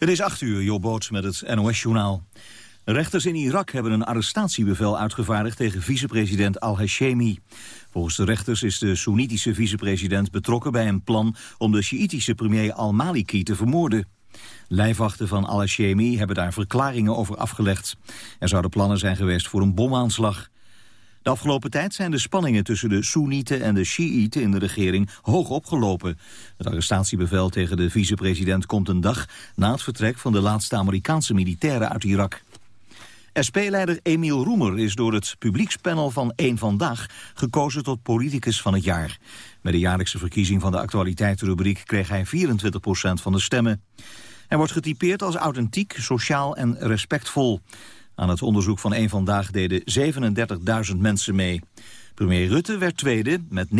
Het is acht uur, Jobboots met het NOS-journaal. Rechters in Irak hebben een arrestatiebevel uitgevaardigd tegen vicepresident al-Hashemi. Volgens de rechters is de Soenitische vicepresident betrokken bij een plan om de Sjiitische premier al-Maliki te vermoorden. Lijfwachten van al-Hashemi hebben daar verklaringen over afgelegd. Er zouden plannen zijn geweest voor een bomaanslag. De afgelopen tijd zijn de spanningen tussen de Soenieten en de Shiiten in de regering hoog opgelopen. Het arrestatiebevel tegen de vicepresident komt een dag na het vertrek van de laatste Amerikaanse militairen uit Irak. SP-leider Emiel Roemer is door het publiekspanel van Eén Vandaag gekozen tot politicus van het jaar. Bij de jaarlijkse verkiezing van de actualiteitenrubriek kreeg hij 24% van de stemmen. Hij wordt getypeerd als authentiek, sociaal en respectvol. Aan het onderzoek van Eén Vandaag deden 37.000 mensen mee. Premier Rutte werd tweede met 19%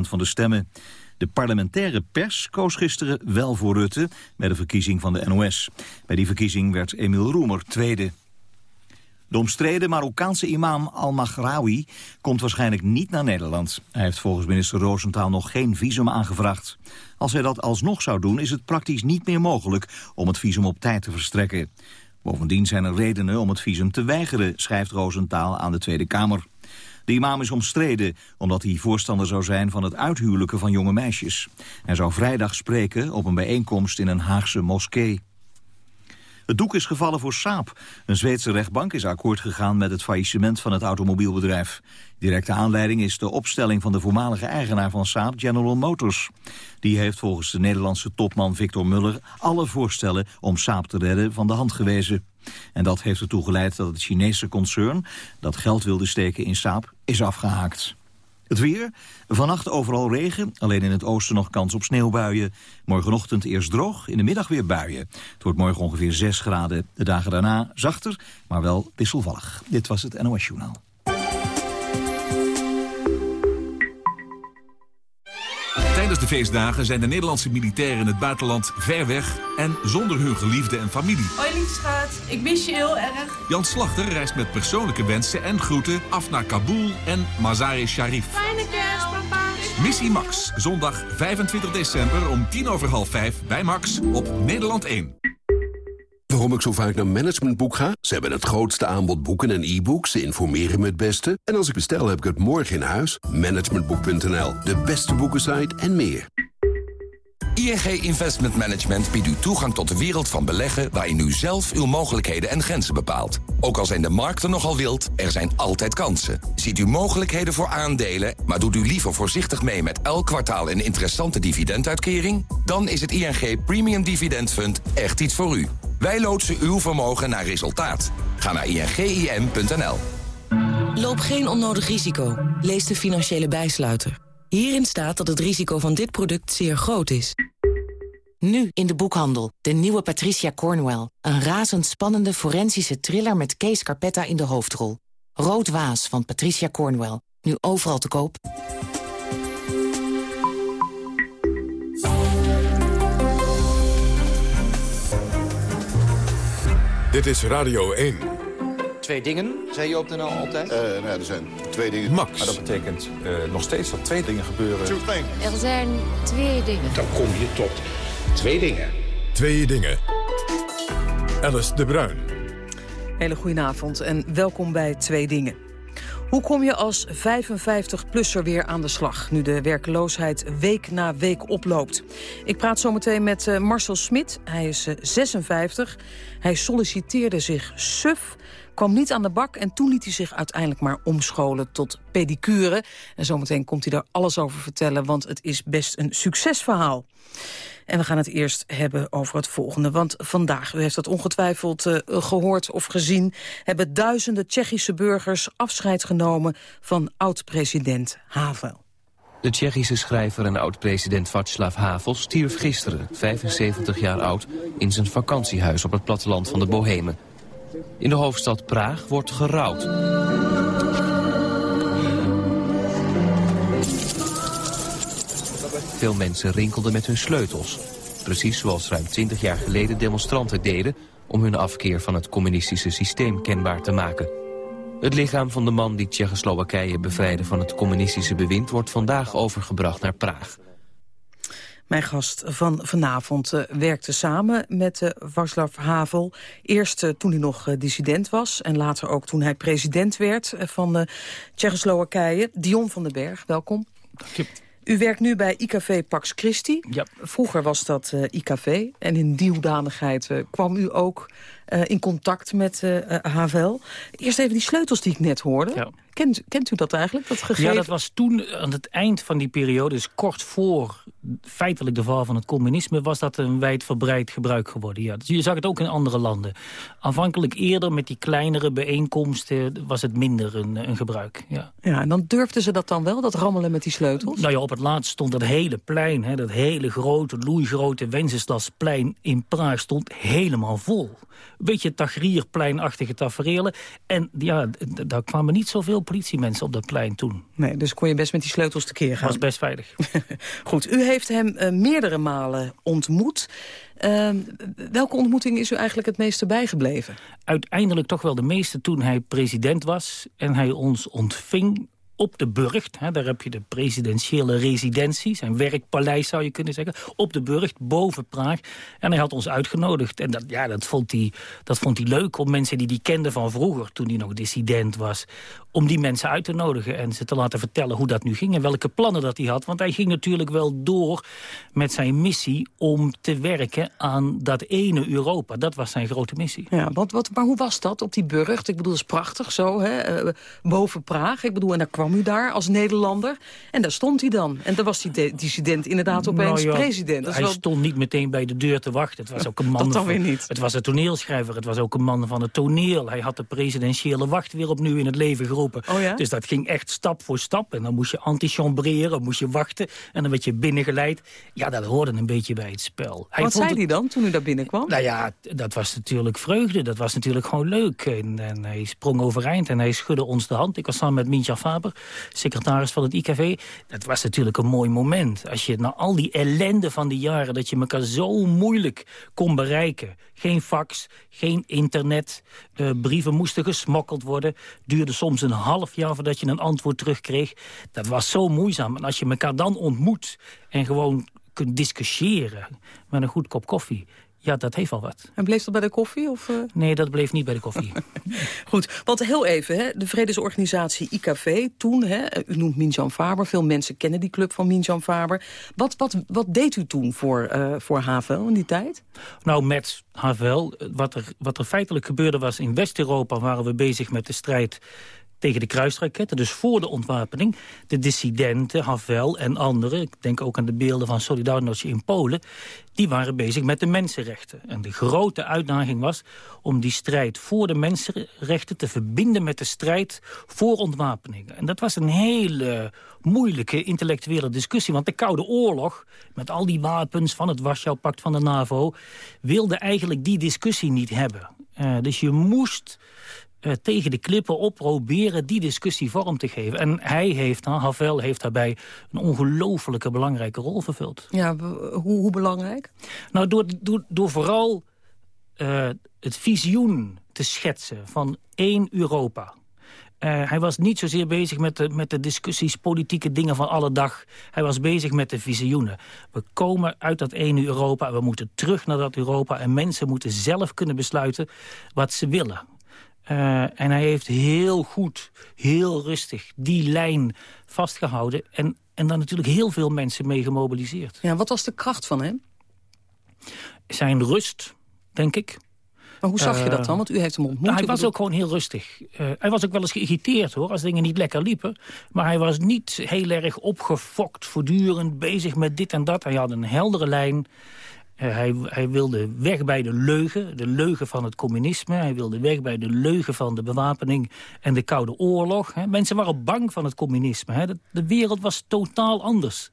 van de stemmen. De parlementaire pers koos gisteren wel voor Rutte bij de verkiezing van de NOS. Bij die verkiezing werd Emiel Roemer tweede. De omstreden Marokkaanse imam Al-Maghraoui komt waarschijnlijk niet naar Nederland. Hij heeft volgens minister Roosentaal nog geen visum aangevraagd. Als hij dat alsnog zou doen is het praktisch niet meer mogelijk om het visum op tijd te verstrekken. Bovendien zijn er redenen om het visum te weigeren, schrijft Roosentaal aan de Tweede Kamer. De imam is omstreden omdat hij voorstander zou zijn van het uithuwelijken van jonge meisjes. Hij zou vrijdag spreken op een bijeenkomst in een Haagse moskee. Het doek is gevallen voor Saab. Een Zweedse rechtbank is akkoord gegaan met het faillissement van het automobielbedrijf. Directe aanleiding is de opstelling van de voormalige eigenaar van Saab, General Motors. Die heeft volgens de Nederlandse topman Victor Muller alle voorstellen om Saab te redden van de hand gewezen. En dat heeft ertoe geleid dat het Chinese concern, dat geld wilde steken in Saab, is afgehaakt. Het weer. Vannacht overal regen. Alleen in het oosten nog kans op sneeuwbuien. Morgenochtend eerst droog. In de middag weer buien. Het wordt morgen ongeveer 6 graden. De dagen daarna zachter, maar wel wisselvallig. Dit was het NOS Journaal. Tijdens de feestdagen zijn de Nederlandse militairen in het buitenland ver weg en zonder hun geliefde en familie. Hoi schat, ik mis je heel erg. Jan Slachter reist met persoonlijke wensen en groeten af naar Kabul en Mazar-e Sharif. Fijne kerst, papa. Missie Max, zondag 25 december om tien over half vijf bij Max op Nederland 1. Waarom ik zo vaak naar Managementboek ga? Ze hebben het grootste aanbod boeken en e-books. Ze informeren me het beste. En als ik bestel, heb ik het morgen in huis. Managementboek.nl, de beste boekensite en meer. ING Investment Management biedt u toegang tot de wereld van beleggen... waarin u zelf uw mogelijkheden en grenzen bepaalt. Ook al zijn de markten nogal wild, er zijn altijd kansen. Ziet u mogelijkheden voor aandelen, maar doet u liever voorzichtig mee... met elk kwartaal een interessante dividenduitkering? Dan is het ING Premium Dividend Fund echt iets voor u. Wij loodsen uw vermogen naar resultaat. Ga naar ingim.nl. Loop geen onnodig risico. Lees de financiële bijsluiter. Hierin staat dat het risico van dit product zeer groot is. Nu in de boekhandel. De nieuwe Patricia Cornwell. Een razendspannende forensische thriller met Kees Carpetta in de hoofdrol. Rood Waas van Patricia Cornwell. Nu overal te koop. Dit is Radio 1. Twee dingen, zei je op de NL altijd? Uh, nou, er zijn twee dingen. Max. Maar dat betekent uh, nog steeds dat twee dingen gebeuren. Er zijn twee dingen. Dan kom je tot twee dingen. Twee dingen. Alice de Bruin. Hele goedenavond en welkom bij Twee Dingen. Hoe kom je als 55-plusser weer aan de slag... nu de werkloosheid week na week oploopt? Ik praat zometeen met uh, Marcel Smit. Hij is uh, 56. Hij solliciteerde zich suf, kwam niet aan de bak... en toen liet hij zich uiteindelijk maar omscholen tot pedicure. En zometeen komt hij daar alles over vertellen... want het is best een succesverhaal. En we gaan het eerst hebben over het volgende. Want vandaag, u heeft dat ongetwijfeld uh, gehoord of gezien... hebben duizenden Tsjechische burgers afscheid genomen... van oud-president Havel. De Tsjechische schrijver en oud-president Václav Havel stierf gisteren, 75 jaar oud, in zijn vakantiehuis op het platteland van de Bohemen. In de hoofdstad Praag wordt gerouwd. Veel mensen rinkelden met hun sleutels. Precies zoals ruim 20 jaar geleden demonstranten deden... om hun afkeer van het communistische systeem kenbaar te maken. Het lichaam van de man die Tsjechoslowakije bevrijdde van het communistische bewind... wordt vandaag overgebracht naar Praag. Mijn gast van vanavond uh, werkte samen met uh, Václav Havel. Eerst uh, toen hij nog dissident was en later ook toen hij president werd van Tsjechoslowakije. Dion van den Berg, welkom. Dank je. U werkt nu bij IKV Pax Christi. Ja. Vroeger was dat IKV en in die hoedanigheid kwam u ook in contact met Havel. Eerst even die sleutels die ik net hoorde. Ja. Kent, kent u dat eigenlijk, dat gegeven? Ja, dat was toen, aan het eind van die periode, dus kort voor feitelijk de val van het communisme, was dat een wijdverbreid gebruik geworden. Ja. Dus je zag het ook in andere landen. Aanvankelijk eerder met die kleinere bijeenkomsten was het minder een, een gebruik. Ja. ja, en dan durfden ze dat dan wel, dat rammelen met die sleutels? Nou ja, op het laatst stond dat hele plein, hè, dat hele grote, loeigrote Wenceslasplein in Praag stond helemaal vol. Beetje Tagrierpleinachtige tafereelen. En ja, daar kwamen niet zoveel politiemensen op dat plein toen. Nee, dus kon je best met die sleutels tekeer gaan. Was best veilig. Goed, u heeft hem uh, meerdere malen ontmoet. Uh, welke ontmoeting is u eigenlijk het meeste bijgebleven? Uiteindelijk toch wel de meeste toen hij president was... en hij ons ontving op de Burgt. Hè, daar heb je de presidentiële residentie, zijn werkpaleis zou je kunnen zeggen. Op de Burgt, boven Praag. En hij had ons uitgenodigd. En dat, ja, dat, vond hij, dat vond hij leuk om mensen die hij kende van vroeger... toen hij nog dissident was, om die mensen uit te nodigen... en ze te laten vertellen hoe dat nu ging en welke plannen dat hij had. Want hij ging natuurlijk wel door met zijn missie... om te werken aan dat ene Europa. Dat was zijn grote missie. Ja, want, wat, maar hoe was dat op die Burgt? Ik bedoel, dat is prachtig zo, hè? Uh, boven Praag. Ik bedoel, en daar kwam u daar als Nederlander. En daar stond hij dan. En dan was die dissident inderdaad opeens nou ja, president. hij wel... stond niet meteen bij de deur te wachten. Het was ook een man dat dan van, weer niet. Het was een toneelschrijver. Het was ook een man van het toneel. Hij had de presidentiële wacht weer opnieuw in het leven geroepen. Oh ja? Dus dat ging echt stap voor stap. En dan moest je antichambreren, moest je wachten. En dan werd je binnengeleid. Ja, dat hoorde een beetje bij het spel. Hij Wat zei hij dan toen u daar binnenkwam? Nou ja, dat was natuurlijk vreugde. Dat was natuurlijk gewoon leuk. En, en hij sprong overeind en hij schudde ons de hand. Ik was samen met Mintja Faber secretaris van het IKV. Dat was natuurlijk een mooi moment. Als je na al die ellende van die jaren... dat je elkaar zo moeilijk kon bereiken. Geen fax, geen internet. Brieven moesten gesmokkeld worden. Duurde soms een half jaar voordat je een antwoord terugkreeg. Dat was zo moeizaam. En als je elkaar dan ontmoet en gewoon kunt discussiëren... met een goed kop koffie... Ja, dat heeft wel wat. En bleef dat bij de koffie? Of, uh... Nee, dat bleef niet bij de koffie. Goed, want heel even, hè, de vredesorganisatie IKV toen, hè, u noemt Minjan Faber, veel mensen kennen die club van Minjan Faber. Wat, wat, wat deed u toen voor, uh, voor Havel in die tijd? Nou, met Havel, wat er, wat er feitelijk gebeurde was in West-Europa waren we bezig met de strijd tegen de kruisraketten, dus voor de ontwapening. De dissidenten, Havel en anderen, ik denk ook aan de beelden van Solidarność in Polen... die waren bezig met de mensenrechten. En de grote uitdaging was om die strijd voor de mensenrechten... te verbinden met de strijd voor ontwapening. En dat was een hele moeilijke intellectuele discussie. Want de Koude Oorlog, met al die wapens van het Warschau-pact van de NAVO... wilde eigenlijk die discussie niet hebben. Uh, dus je moest uh, tegen de klippen op proberen die discussie vorm te geven. En hij heeft, Havel heeft daarbij een ongelofelijke belangrijke rol vervuld. Ja, hoe, hoe belangrijk? Nou, door, door, door vooral uh, het visioen te schetsen van één Europa. Uh, hij was niet zozeer bezig met de, met de discussies, politieke dingen van alle dag. Hij was bezig met de visioenen. We komen uit dat ene Europa we moeten terug naar dat Europa. En mensen moeten zelf kunnen besluiten wat ze willen. Uh, en hij heeft heel goed, heel rustig die lijn vastgehouden. En, en dan natuurlijk heel veel mensen mee gemobiliseerd. Ja, wat was de kracht van hem? Zijn rust, denk ik. Maar hoe zag je dat dan? Want u heeft hem ontmoet. Nou, hij was ook gewoon heel rustig. Uh, hij was ook wel eens geïrriteerd hoor, als dingen niet lekker liepen. Maar hij was niet heel erg opgefokt, voortdurend bezig met dit en dat. Hij had een heldere lijn. Uh, hij, hij, wilde weg bij de leugen, de leugen van het communisme. Hij wilde weg bij de leugen van de bewapening en de Koude Oorlog. Mensen waren bang van het communisme. De, wereld was totaal anders.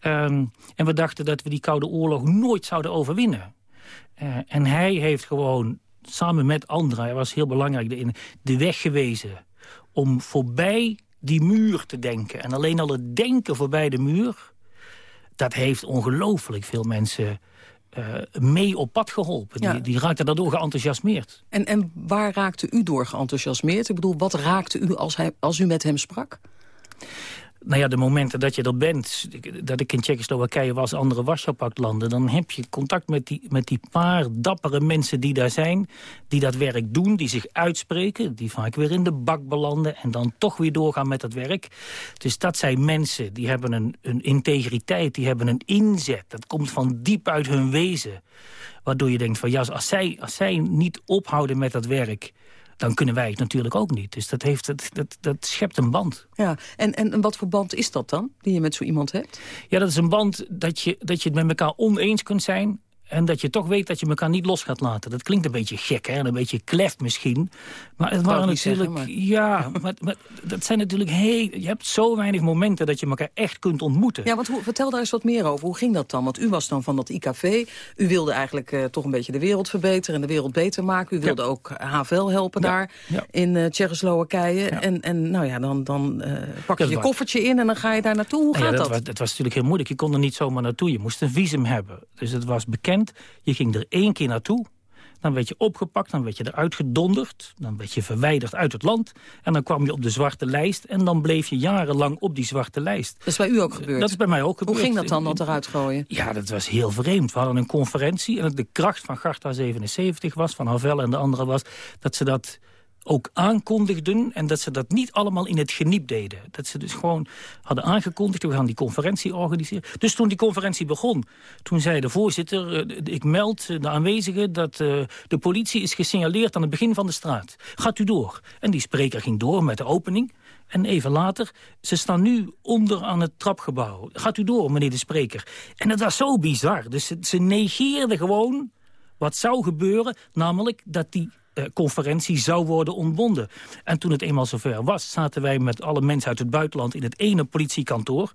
Um, en we dachten dat we die Koude Oorlog nooit zouden overwinnen. Uh, en hij heeft gewoon, samen met anderen, hij was heel belangrijk... de, de weg gewezen om voorbij die muur te denken. En alleen al het denken voorbij de muur... dat heeft ongelooflijk veel mensen mee op pad geholpen. Ja. Die, die raakte daardoor geenthousiasmeerd. En, en waar raakte u door geenthousiasmeerd? Ik bedoel, wat raakte u als, hij, als u met hem sprak? Nou ja, de momenten dat je er bent, dat ik in Tsjechoslowakije was, andere Warschau-landen, dan heb je contact met die, met die paar dappere mensen die daar zijn, die dat werk doen, die zich uitspreken, die vaak weer in de bak belanden en dan toch weer doorgaan met dat werk. Dus dat zijn mensen, die hebben een, een integriteit, die hebben een inzet, dat komt van diep uit hun wezen. Waardoor je denkt van ja, als zij, als zij niet ophouden met dat werk dan kunnen wij het natuurlijk ook niet. Dus dat, heeft, dat, dat, dat schept een band. Ja, en, en wat voor band is dat dan, die je met zo iemand hebt? Ja, dat is een band dat je, dat je het met elkaar oneens kunt zijn... En dat je toch weet dat je elkaar niet los gaat laten. Dat klinkt een beetje gek, hè? een beetje klef misschien. Maar het waren natuurlijk... maar... Ja, maar, maar, dat zijn natuurlijk heel... Je hebt zo weinig momenten dat je elkaar echt kunt ontmoeten. Ja, want hoe, vertel daar eens wat meer over. Hoe ging dat dan? Want u was dan van dat IKV. U wilde eigenlijk uh, toch een beetje de wereld verbeteren en de wereld beter maken. U wilde ook HVL helpen ja. daar ja. in uh, Tsjechoslowakije. En, en nou ja, dan, dan uh, pak je je koffertje in en dan ga je daar naartoe. Hoe gaat dat? Dat was, het was natuurlijk heel moeilijk. Je kon er niet zomaar naartoe. Je moest een visum hebben. Dus het was bekend je ging er één keer naartoe. Dan werd je opgepakt, dan werd je eruit gedonderd. Dan werd je verwijderd uit het land. En dan kwam je op de zwarte lijst. En dan bleef je jarenlang op die zwarte lijst. Dat is bij u ook gebeurd? Dat is bij mij ook gebeurd. Hoe ging dat dan, dat eruit gooien? Ja, dat was heel vreemd. We hadden een conferentie. En de kracht van Garta 77 was, van Havel en de andere was... dat ze dat ook aankondigden en dat ze dat niet allemaal in het geniep deden. Dat ze dus gewoon hadden aangekondigd, we gaan die conferentie organiseren. Dus toen die conferentie begon, toen zei de voorzitter... Uh, ik meld de aanwezigen dat uh, de politie is gesignaleerd aan het begin van de straat. Gaat u door. En die spreker ging door met de opening. En even later, ze staan nu onder aan het trapgebouw. Gaat u door, meneer de spreker. En dat was zo bizar. Dus ze, ze negeerden gewoon wat zou gebeuren, namelijk dat die eh, conferentie zou worden ontbonden. En toen het eenmaal zover was, zaten wij met alle mensen uit het buitenland... in het ene politiekantoor.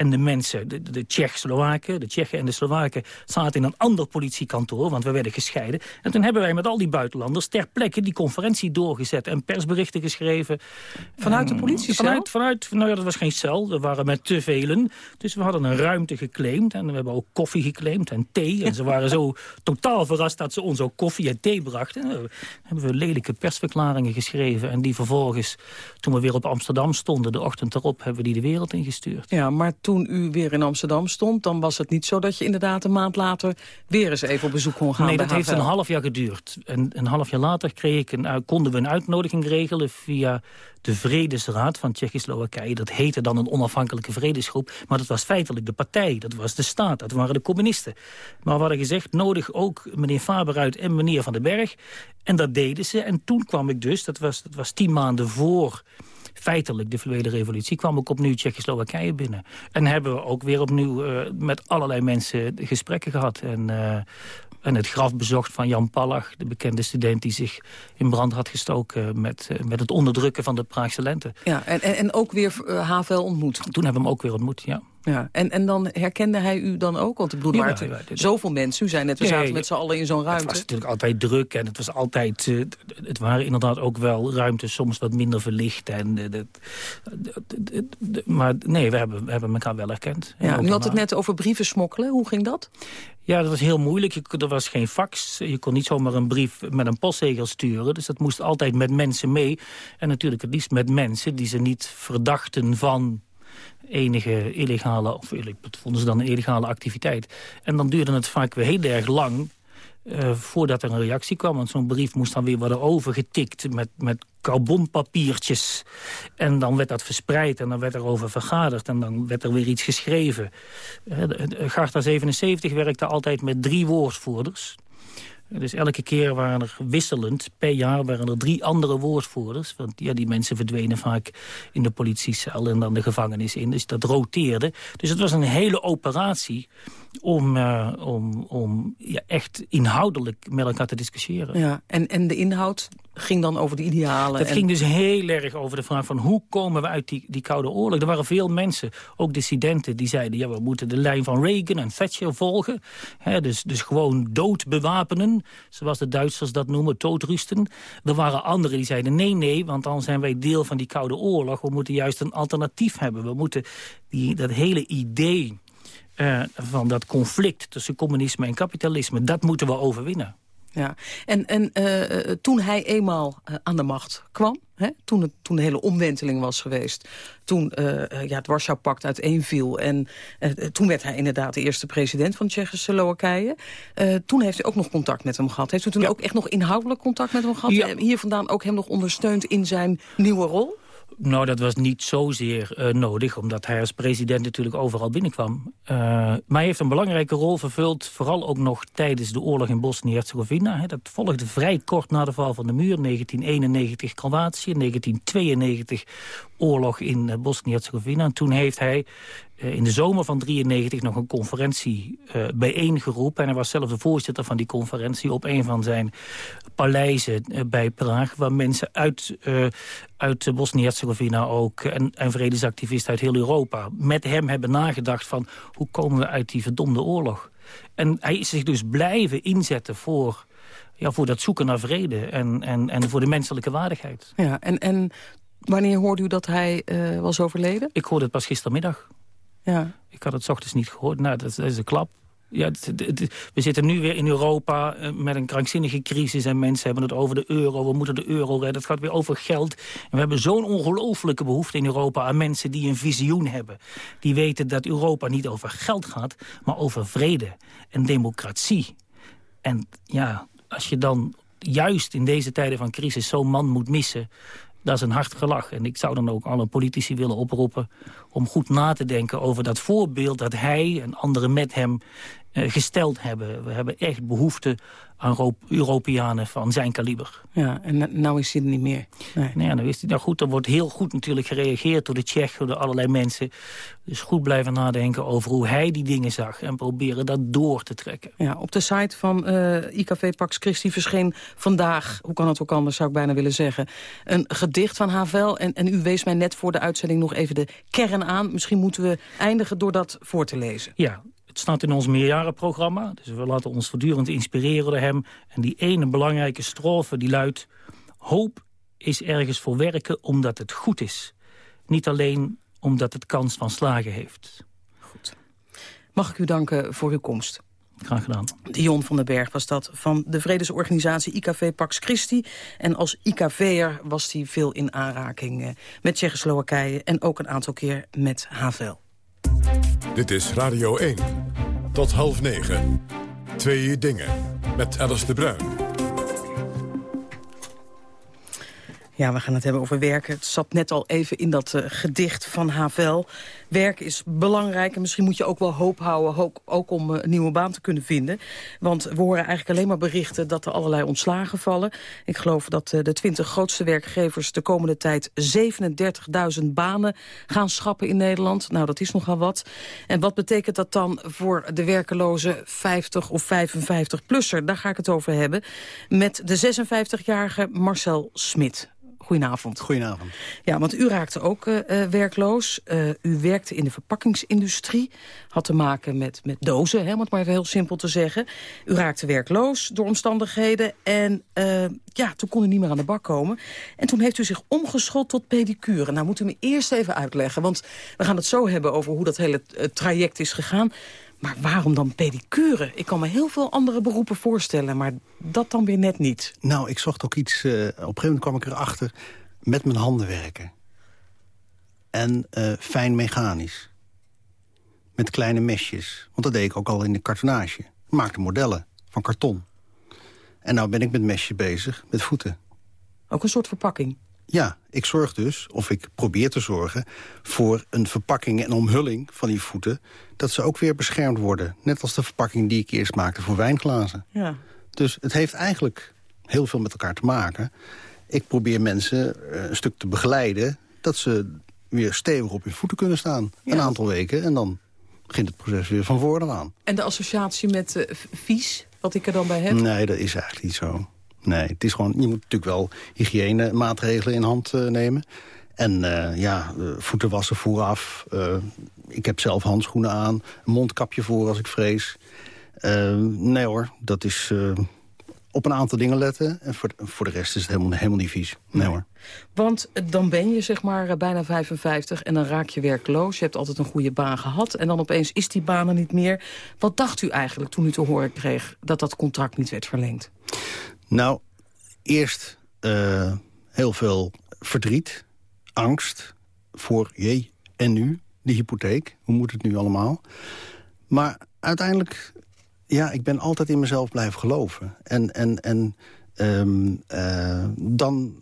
En de mensen, de, de Tsjech-Slowaken, de Tsjechen en de Slowaken... zaten in een ander politiekantoor, want we werden gescheiden. En toen hebben wij met al die buitenlanders ter plekke die conferentie doorgezet... en persberichten geschreven. Vanuit de politie vanuit, vanuit, nou ja, dat was geen cel, er waren met te velen. Dus we hadden een ruimte geclaimd en we hebben ook koffie geclaimd en thee. En ze waren zo totaal verrast dat ze ons ook koffie en thee brachten. En hebben we lelijke persverklaringen geschreven... en die vervolgens, toen we weer op Amsterdam stonden... de ochtend erop, hebben we die de wereld ingestuurd. Ja, maar toen u weer in Amsterdam stond... dan was het niet zo dat je inderdaad een maand later... weer eens even op bezoek kon gaan Nee, dat heeft een half jaar geduurd. En een half jaar later kreeg ik een, konden we een uitnodiging regelen... via de Vredesraad van Tsjechoslowakije. Dat heette dan een onafhankelijke vredesgroep. Maar dat was feitelijk de partij, dat was de staat, dat waren de communisten. Maar we hadden gezegd, nodig ook meneer Faber uit en meneer Van den Berg. En dat deden ze. En toen kwam ik dus, dat was, dat was tien maanden voor feitelijk de fluwele revolutie... kwam ik opnieuw Tsjechoslowakije binnen. En hebben we ook weer opnieuw uh, met allerlei mensen gesprekken gehad. En, uh, en het graf bezocht van Jan Pallach, de bekende student... die zich in brand had gestoken met, uh, met het onderdrukken van de Praagse lente. Ja, en, en, en ook weer Havel ontmoet. Toen hebben we hem ook weer ontmoet, ja. Ja, en, en dan herkende hij u dan ook? Want ik bedoel, ja, ja, zoveel mensen. U zei net, we zaten nee, met z'n allen in zo'n ruimte. Het was natuurlijk altijd druk en het was altijd... Uh, het waren inderdaad ook wel ruimtes soms wat minder verlicht. En, uh, dat, maar nee, we hebben, we hebben elkaar wel herkend. Ja, u had het net over brieven smokkelen. Hoe ging dat? Ja, dat was heel moeilijk. Je, er was geen fax. Je kon niet zomaar een brief met een postzegel sturen. Dus dat moest altijd met mensen mee. En natuurlijk het liefst met mensen die ze niet verdachten van enige illegale, of dat vonden ze dan een illegale activiteit. En dan duurde het vaak weer heel erg lang uh, voordat er een reactie kwam. Want zo'n brief moest dan weer worden overgetikt met, met carbonpapiertjes. En dan werd dat verspreid en dan werd er over vergaderd. En dan werd er weer iets geschreven. Uh, Garta 77 werkte altijd met drie woordvoerders. Dus elke keer waren er wisselend, per jaar waren er drie andere woordvoerders. Want ja, die mensen verdwenen vaak in de politiecel en dan de gevangenis in. Dus dat roteerde. Dus het was een hele operatie om, uh, om, om ja, echt inhoudelijk met elkaar te discussiëren. Ja, en, en de inhoud ging dan over de idealen? Het ging dus heel erg over de vraag van hoe komen we uit die, die Koude Oorlog. Er waren veel mensen, ook dissidenten, die zeiden... ja, we moeten de lijn van Reagan en Thatcher volgen. dus, dus gewoon dood bewapenen, zoals de Duitsers dat noemen, doodrusten. Er waren anderen die zeiden nee, nee, want dan zijn wij deel van die Koude Oorlog. We moeten juist een alternatief hebben. We moeten die, dat hele idee uh, van dat conflict tussen communisme en kapitalisme... dat moeten we overwinnen. Ja, en, en uh, toen hij eenmaal uh, aan de macht kwam, Hè? Toen, het, toen de hele omwenteling was geweest. Toen uh, ja, het Warschau-pact uiteenviel. En toen werd hij inderdaad de eerste president van Tsjechoslowakije. Toen heeft u ook nog contact met hem gehad. Heeft u toen ook echt nog inhoudelijk contact met hem gehad? Ja. Hier vandaan ook hem nog ondersteund in zijn nieuwe rol? Nou, dat was niet zozeer uh, nodig, omdat hij als president natuurlijk overal binnenkwam. Uh, maar hij heeft een belangrijke rol vervuld, vooral ook nog tijdens de oorlog in Bosnië-Herzegovina. Dat volgde vrij kort na de val van de muur, 1991 Kroatië, 1992 oorlog in uh, Bosnië-Herzegovina. En toen heeft hij in de zomer van 93 nog een conferentie uh, bijeengeroepen. En hij was zelf de voorzitter van die conferentie op een van zijn paleizen uh, bij Praag... waar mensen uit, uh, uit Bosnië-Herzegovina ook en, en vredesactivisten uit heel Europa... met hem hebben nagedacht van hoe komen we uit die verdomde oorlog. En hij is zich dus blijven inzetten voor, ja, voor dat zoeken naar vrede en, en, en voor de menselijke waardigheid. Ja, en, en wanneer hoorde u dat hij was overleden? Ik hoorde het pas gistermiddag. Ja. Ik had het ochtends niet gehoord. Nou, dat, is een klap. Ja, we zitten nu weer in Europa met een krankzinnige crisis... en mensen hebben het over de euro, we moeten de euro redden. Het gaat weer over geld. En we hebben zo'n ongelofelijke behoefte in Europa... aan mensen die een visioen hebben. Die weten dat Europa niet over geld gaat... maar over vrede en democratie. En ja, als je dan juist in deze tijden van crisis zo'n man moet missen... Dat is een hard gelach. En ik zou dan ook alle politici willen oproepen om goed na te denken over dat voorbeeld dat hij en anderen met hem gesteld hebben. We hebben echt behoefte aan Europeanen van zijn kaliber. Ja, en nou is hij er niet meer. Nee. Nou, ja, nou, is hij, nou goed, er wordt heel goed natuurlijk gereageerd door de Tsjechen, door allerlei mensen. Dus goed blijven nadenken over hoe hij die dingen zag en proberen dat door te trekken. Ja, op de site van uh, IKV Pax Christi verscheen vandaag, hoe kan het ook anders zou ik bijna willen zeggen, een gedicht van Havel. En, en u wees mij net voor de uitzending nog even de kern aan. Misschien moeten we eindigen door dat voor te lezen. Ja, het staat in ons meerjarenprogramma, dus we laten ons voortdurend inspireren door hem. En die ene belangrijke strofe die luidt... Hoop is ergens voor werken omdat het goed is. Niet alleen omdat het kans van slagen heeft. Goed. Mag ik u danken voor uw komst? Graag gedaan. Dion van den Berg was dat van de vredesorganisatie IKV Pax Christi. En als IKV'er was hij veel in aanraking eh, met Tsjechoslowakije... en ook een aantal keer met Havel. Dit is Radio 1. Tot half negen. Twee dingen. Met Alice de Bruin. Ja, we gaan het hebben over werken. Het zat net al even in dat uh, gedicht van Havel. Werk is belangrijk en misschien moet je ook wel hoop houden... ook, ook om uh, een nieuwe baan te kunnen vinden. Want we horen eigenlijk alleen maar berichten dat er allerlei ontslagen vallen. Ik geloof dat uh, de 20 grootste werkgevers de komende tijd 37.000 banen gaan schrappen in Nederland. Nou, dat is nogal wat. En wat betekent dat dan voor de werkeloze 50 of 55-plusser? Daar ga ik het over hebben. Met de 56-jarige Marcel Smit. Goedenavond. Goedenavond. Ja, want u raakte ook uh, werkloos. Uh, u werkte in de verpakkingsindustrie. Had te maken met, met dozen, hè, om het maar even heel simpel te zeggen. U raakte werkloos door omstandigheden. En uh, ja, toen kon u niet meer aan de bak komen. En toen heeft u zich omgeschot tot pedicure. Nou, moet u me eerst even uitleggen. Want we gaan het zo hebben over hoe dat hele traject is gegaan. Maar waarom dan pedicure? Ik kan me heel veel andere beroepen voorstellen, maar dat dan weer net niet. Nou, ik zocht ook iets... Uh, op een gegeven moment kwam ik erachter met mijn handen werken. En uh, fijn mechanisch. Met kleine mesjes. Want dat deed ik ook al in de cartonage. Ik maakte modellen van karton. En nou ben ik met mesjes bezig, met voeten. Ook een soort verpakking? Ja, ik zorg dus, of ik probeer te zorgen... voor een verpakking en omhulling van die voeten... dat ze ook weer beschermd worden. Net als de verpakking die ik eerst maakte voor wijnglazen. Ja. Dus het heeft eigenlijk heel veel met elkaar te maken. Ik probeer mensen een stuk te begeleiden... dat ze weer stevig op hun voeten kunnen staan. Ja. Een aantal weken en dan begint het proces weer van voren aan. En de associatie met uh, vies, wat ik er dan bij heb? Nee, dat is eigenlijk niet zo. Nee, het is gewoon, je moet natuurlijk wel hygiënemaatregelen in hand uh, nemen. En uh, ja, uh, voeten wassen vooraf. ik heb zelf handschoenen aan. Een mondkapje voor als ik vrees. nee hoor, dat is op een aantal dingen letten. En voor, voor de rest is het helemaal, helemaal niet vies. Nee, hoor. Want dan ben je zeg maar bijna 55 en dan raak je werkloos. Je hebt altijd een goede baan gehad. En dan opeens is die baan er niet meer. Wat dacht u eigenlijk toen u te horen kreeg dat dat contract niet werd verlengd? Nou, eerst uh, heel veel verdriet, angst voor, jee, en nu? Die hypotheek, hoe moet het nu allemaal? Maar uiteindelijk, ja, ik ben altijd in mezelf blijven geloven. En, en, en ehm, eh, dan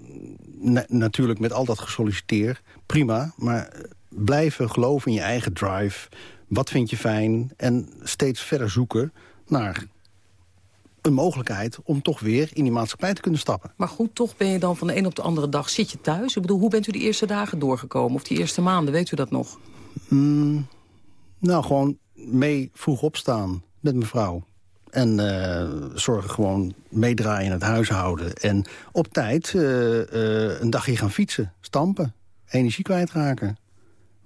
natuurlijk met al dat gesolliciteer, prima. Maar blijven geloven in je eigen drive. Wat vind je fijn? En steeds verder zoeken naar een mogelijkheid om toch weer in die maatschappij te kunnen stappen. Maar goed, toch ben je dan van de een op de andere dag, zit je thuis? Ik bedoel, hoe bent u die eerste dagen doorgekomen? Of die eerste maanden, weet u dat nog? Mm, nou, gewoon mee vroeg opstaan met mijn vrouw. En uh, zorgen gewoon meedraaien in het huishouden. En op tijd uh, uh, een dagje gaan fietsen, stampen, energie kwijtraken.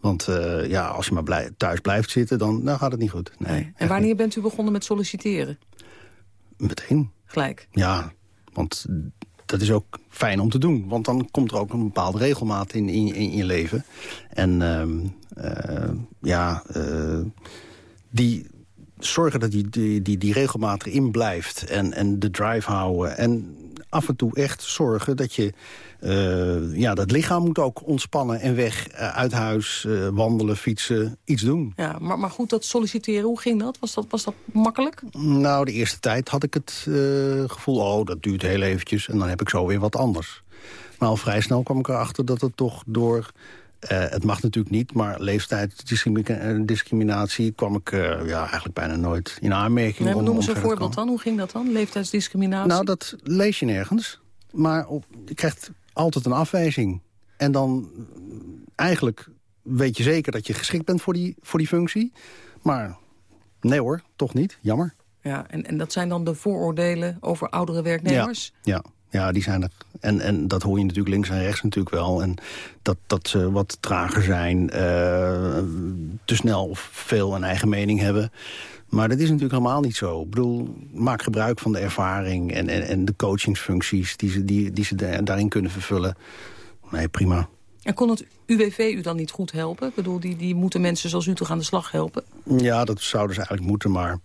Want ja, als je maar blij, thuis blijft zitten, dan, dan gaat het niet goed. Nee, En wanneer bent u begonnen met solliciteren? Meteen. Gelijk? Ja, want dat is ook fijn om te doen. Want dan komt er ook een bepaalde regelmaat in, in, in je leven. En uh, ja, uh, die zorgen dat die, die, die, die regelmaat erin blijft. En, en de drive houden. En af en toe echt zorgen dat je... Uh, ja, dat lichaam moet ook ontspannen en weg uh, uit huis, uh, wandelen, fietsen, iets doen. Ja, maar, maar goed, dat solliciteren, hoe ging dat? Was dat, was dat makkelijk? Nou, de eerste tijd had ik het gevoel, oh, dat duurt heel eventjes... en dan heb ik zo weer wat anders. Maar al vrij snel kwam ik erachter dat het toch door... het mag natuurlijk niet, maar leeftijdsdiscriminatie kwam ik ja, eigenlijk bijna nooit in aanmerking. Nee, noem eens een voorbeeld dan. Hoe ging dat dan, leeftijdsdiscriminatie? Nou, dat lees je nergens. Maar op, je krijgt altijd een afwijzing. En dan eigenlijk weet je zeker dat je geschikt bent voor die, voor die functie. Maar nee hoor, toch niet. Jammer. Ja, en, en dat zijn dan de vooroordelen over oudere werknemers? Ja, ja. Ja, die zijn er. En, en dat hoor je natuurlijk links en rechts natuurlijk wel. En dat, dat ze wat trager zijn, uh, te snel of veel een eigen mening hebben. Maar dat is natuurlijk helemaal niet zo. Ik bedoel, maak gebruik van de ervaring en, en, en de coachingsfuncties die ze, die, die ze daarin kunnen vervullen. Nee, prima. En kon het UWV u dan niet goed helpen? Ik bedoel, die, die moeten mensen zoals u toch aan de slag helpen? Ja, dat zouden ze eigenlijk moeten, maar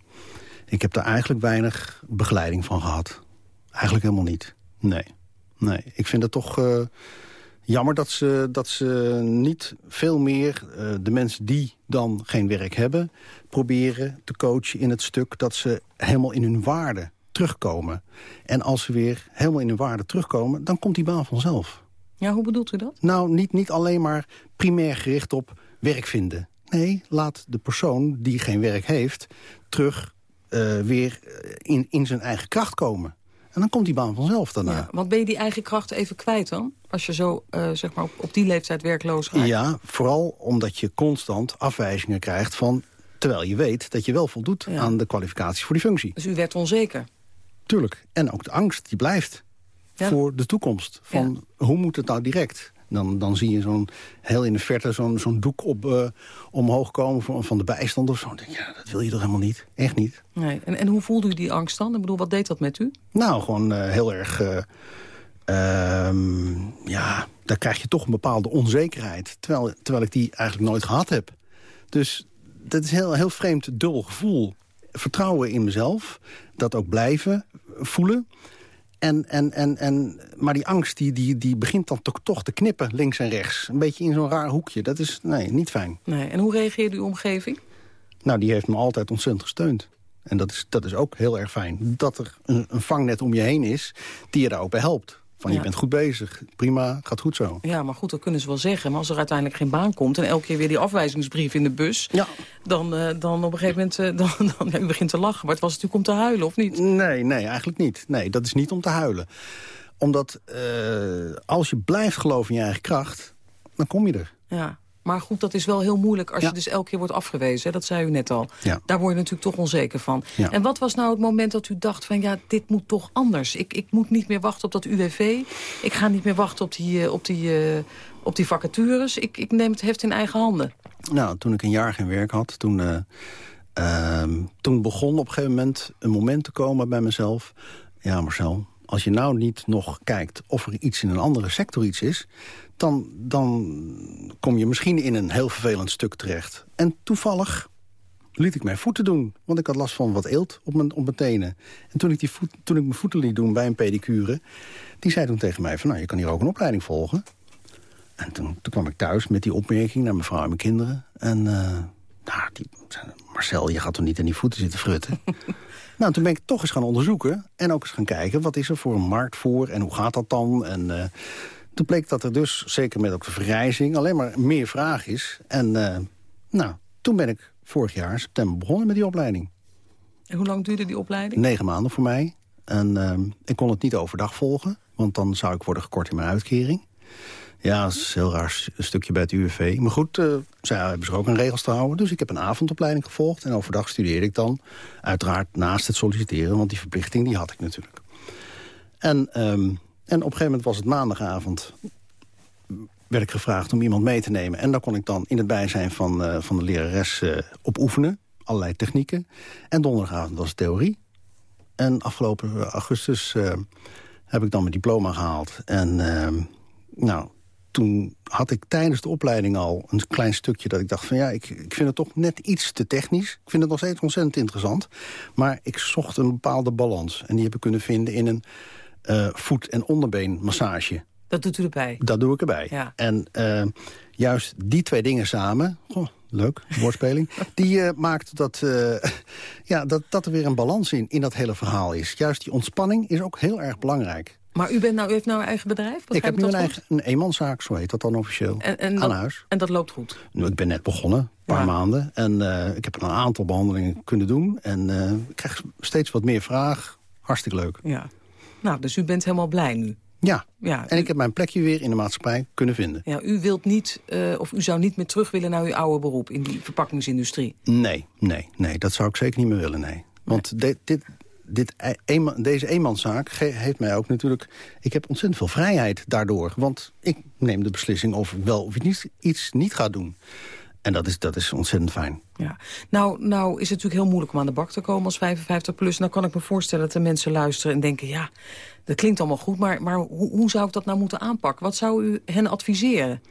ik heb daar eigenlijk weinig begeleiding van gehad. Eigenlijk helemaal niet. Nee, nee. Ik vind het toch uh, jammer dat ze, dat ze niet veel meer uh, de mensen die dan geen werk hebben... proberen te coachen in het stuk dat ze helemaal in hun waarde terugkomen. En als ze weer helemaal in hun waarde terugkomen, dan komt die baan vanzelf. Ja, hoe bedoelt u dat? Nou, niet, niet alleen maar primair gericht op werk vinden. Nee, laat de persoon die geen werk heeft... terug uh, weer in, in zijn eigen kracht komen. En dan komt die baan vanzelf daarna. Ja, want ben je die eigen kracht even kwijt dan? Als je zo uh, zeg maar op, op die leeftijd werkloos raakt? Ja, vooral omdat je constant afwijzingen krijgt van... terwijl je weet dat je wel voldoet ja. aan de kwalificaties voor die functie. Dus u werd onzeker? Tuurlijk. En ook de angst, die blijft. Ja. Voor de toekomst. Van hoe moet het nou direct? Dan, dan zie je zo'n heel in de verte zo'n zo'n doek op, uh, omhoog komen van, van de bijstand of zo. denk, ja, dat wil je toch helemaal niet? Echt niet. Nee. En, en hoe voelde u die angst dan? Ik bedoel, wat deed dat met u? Nou, gewoon uh, heel erg... Uh, ja, daar krijg je toch een bepaalde onzekerheid. Terwijl, terwijl ik die eigenlijk nooit gehad heb. Dus dat is een heel, heel vreemd, dubbel gevoel. Vertrouwen in mezelf, dat ook blijven voelen... En, en, en, en, maar die angst die, die, die begint dan toch, toch te knippen links en rechts. Een beetje in zo'n raar hoekje. Dat is nee, niet fijn. Nee. En hoe reageerde uw omgeving? Nou, die heeft me altijd ontzettend gesteund. En dat is, dat is ook heel erg fijn. Dat er een, een vangnet om je heen is die je daar ook bij helpt. Van, ja. je bent goed bezig, prima, gaat goed zo. Ja, maar goed, dat kunnen ze wel zeggen. Maar als er uiteindelijk geen baan komt... en elke keer weer die afwijzingsbrief in de bus... Ja. Dan, uh, dan op een gegeven moment uh, dan, dan, u begint te lachen. Maar het was natuurlijk om te huilen, of niet? Nee, nee, eigenlijk niet. Nee, dat is niet om te huilen. Omdat uh, als je blijft geloven in je eigen kracht... dan kom je er. Ja. Maar goed, dat is wel heel moeilijk als ja. je dus elke keer wordt afgewezen. Hè? Dat zei u net al. Ja. Daar word je natuurlijk toch onzeker van. Ja. En wat was nou het moment dat u dacht van... ja, dit moet toch anders. Ik, ik moet niet meer wachten op dat UWV. Ik ga niet meer wachten op die, op die, uh, op die vacatures. Ik, ik neem het heft in eigen handen. Nou, toen ik een jaar geen werk had... toen, uh, uh, toen begon op een gegeven moment een moment te komen bij mezelf... ja, Marcel, als je nou niet nog kijkt of er iets in een andere sector iets is... Dan, dan kom je misschien in een heel vervelend stuk terecht. En toevallig liet ik mijn voeten doen. Want ik had last van wat eelt op mijn, op mijn tenen. En toen ik, die voet, toen ik mijn voeten liet doen bij een pedicure... die zei toen tegen mij van, nou, je kan hier ook een opleiding volgen. En toen, toen kwam ik thuis met die opmerking naar mijn vrouw en mijn kinderen. En uh, nou, die, Marcel, je gaat toch niet aan die voeten zitten frutten? nou, toen ben ik toch eens gaan onderzoeken. En ook eens gaan kijken, wat is er voor een markt voor? En hoe gaat dat dan? En uh, toen bleek dat er dus, zeker met ook de vergrijzing... alleen maar meer vraag is. En uh, nou, toen ben ik vorig jaar, september, begonnen met die opleiding. En hoe lang duurde die opleiding? Negen maanden voor mij. En uh, ik kon het niet overdag volgen, want dan zou ik worden gekort in mijn uitkering. Ja, dat is een heel raar stukje bij het UWV. Maar goed, uh, zij hebben zich ook aan regels te houden. Dus ik heb een avondopleiding gevolgd. En overdag studeerde ik dan. Uiteraard naast het solliciteren, want die verplichting die had ik natuurlijk. En, um, en op een gegeven moment was het maandagavond werd ik gevraagd om iemand mee te nemen. En daar kon ik dan in het bijzijn van, uh, van de lerares uh, op oefenen. Allerlei technieken. En donderdagavond was theorie. En afgelopen augustus uh, heb ik dan mijn diploma gehaald. En nou, toen had ik tijdens de opleiding al een klein stukje dat ik dacht van ja, ik, ik vind het toch net iets te technisch. Ik vind het nog steeds ontzettend interessant. Maar ik zocht een bepaalde balans. En die heb ik kunnen vinden in een uh, voet- en onderbeenmassage. Dat doet u erbij? Dat doe ik erbij. Ja. En uh, juist die twee dingen samen... Oh, leuk, woordspeling. die uh, maakt dat, ja, dat, dat er weer een balans in, in dat hele verhaal is. Juist die ontspanning is ook heel erg belangrijk. Maar u, bent nou, u heeft nou een eigen bedrijf? Ik heb nu een, eigen, een eenmanszaak, zo heet dat dan officieel, en, en aan dat, huis. En dat loopt goed? Nou, ik ben net begonnen, een paar ja. maanden. En uh, ik heb een aantal behandelingen kunnen doen. En uh, ik krijg steeds wat meer vraag. Hartstikke leuk. Ja. Nou, dus u bent helemaal blij nu? Ja. ja en u... ik heb mijn plekje weer in de maatschappij kunnen vinden. Ja, u wilt niet, uh, of u zou niet meer terug willen naar uw oude beroep in die verpakkingsindustrie? Nee, nee, nee. Dat zou ik zeker niet meer willen, nee. Want nee. dit, dit, dit, een, deze eenmanszaak heeft mij ook natuurlijk... Ik heb ontzettend veel vrijheid daardoor. Want ik neem de beslissing of ik wel of ik niet, iets niet ga doen. En dat is, dat is ontzettend fijn. Ja. Nou, nou is het natuurlijk heel moeilijk om aan de bak te komen als 55 plus. Nou kan ik me voorstellen dat de mensen luisteren en denken... ja, dat klinkt allemaal goed, maar, maar hoe, hoe zou ik dat nou moeten aanpakken? Wat zou u hen adviseren?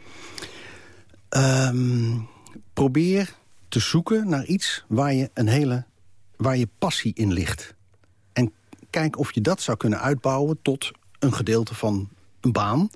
Um, probeer te zoeken naar iets waar je, een hele, waar je passie in ligt. En kijk of je dat zou kunnen uitbouwen tot een gedeelte van een baan.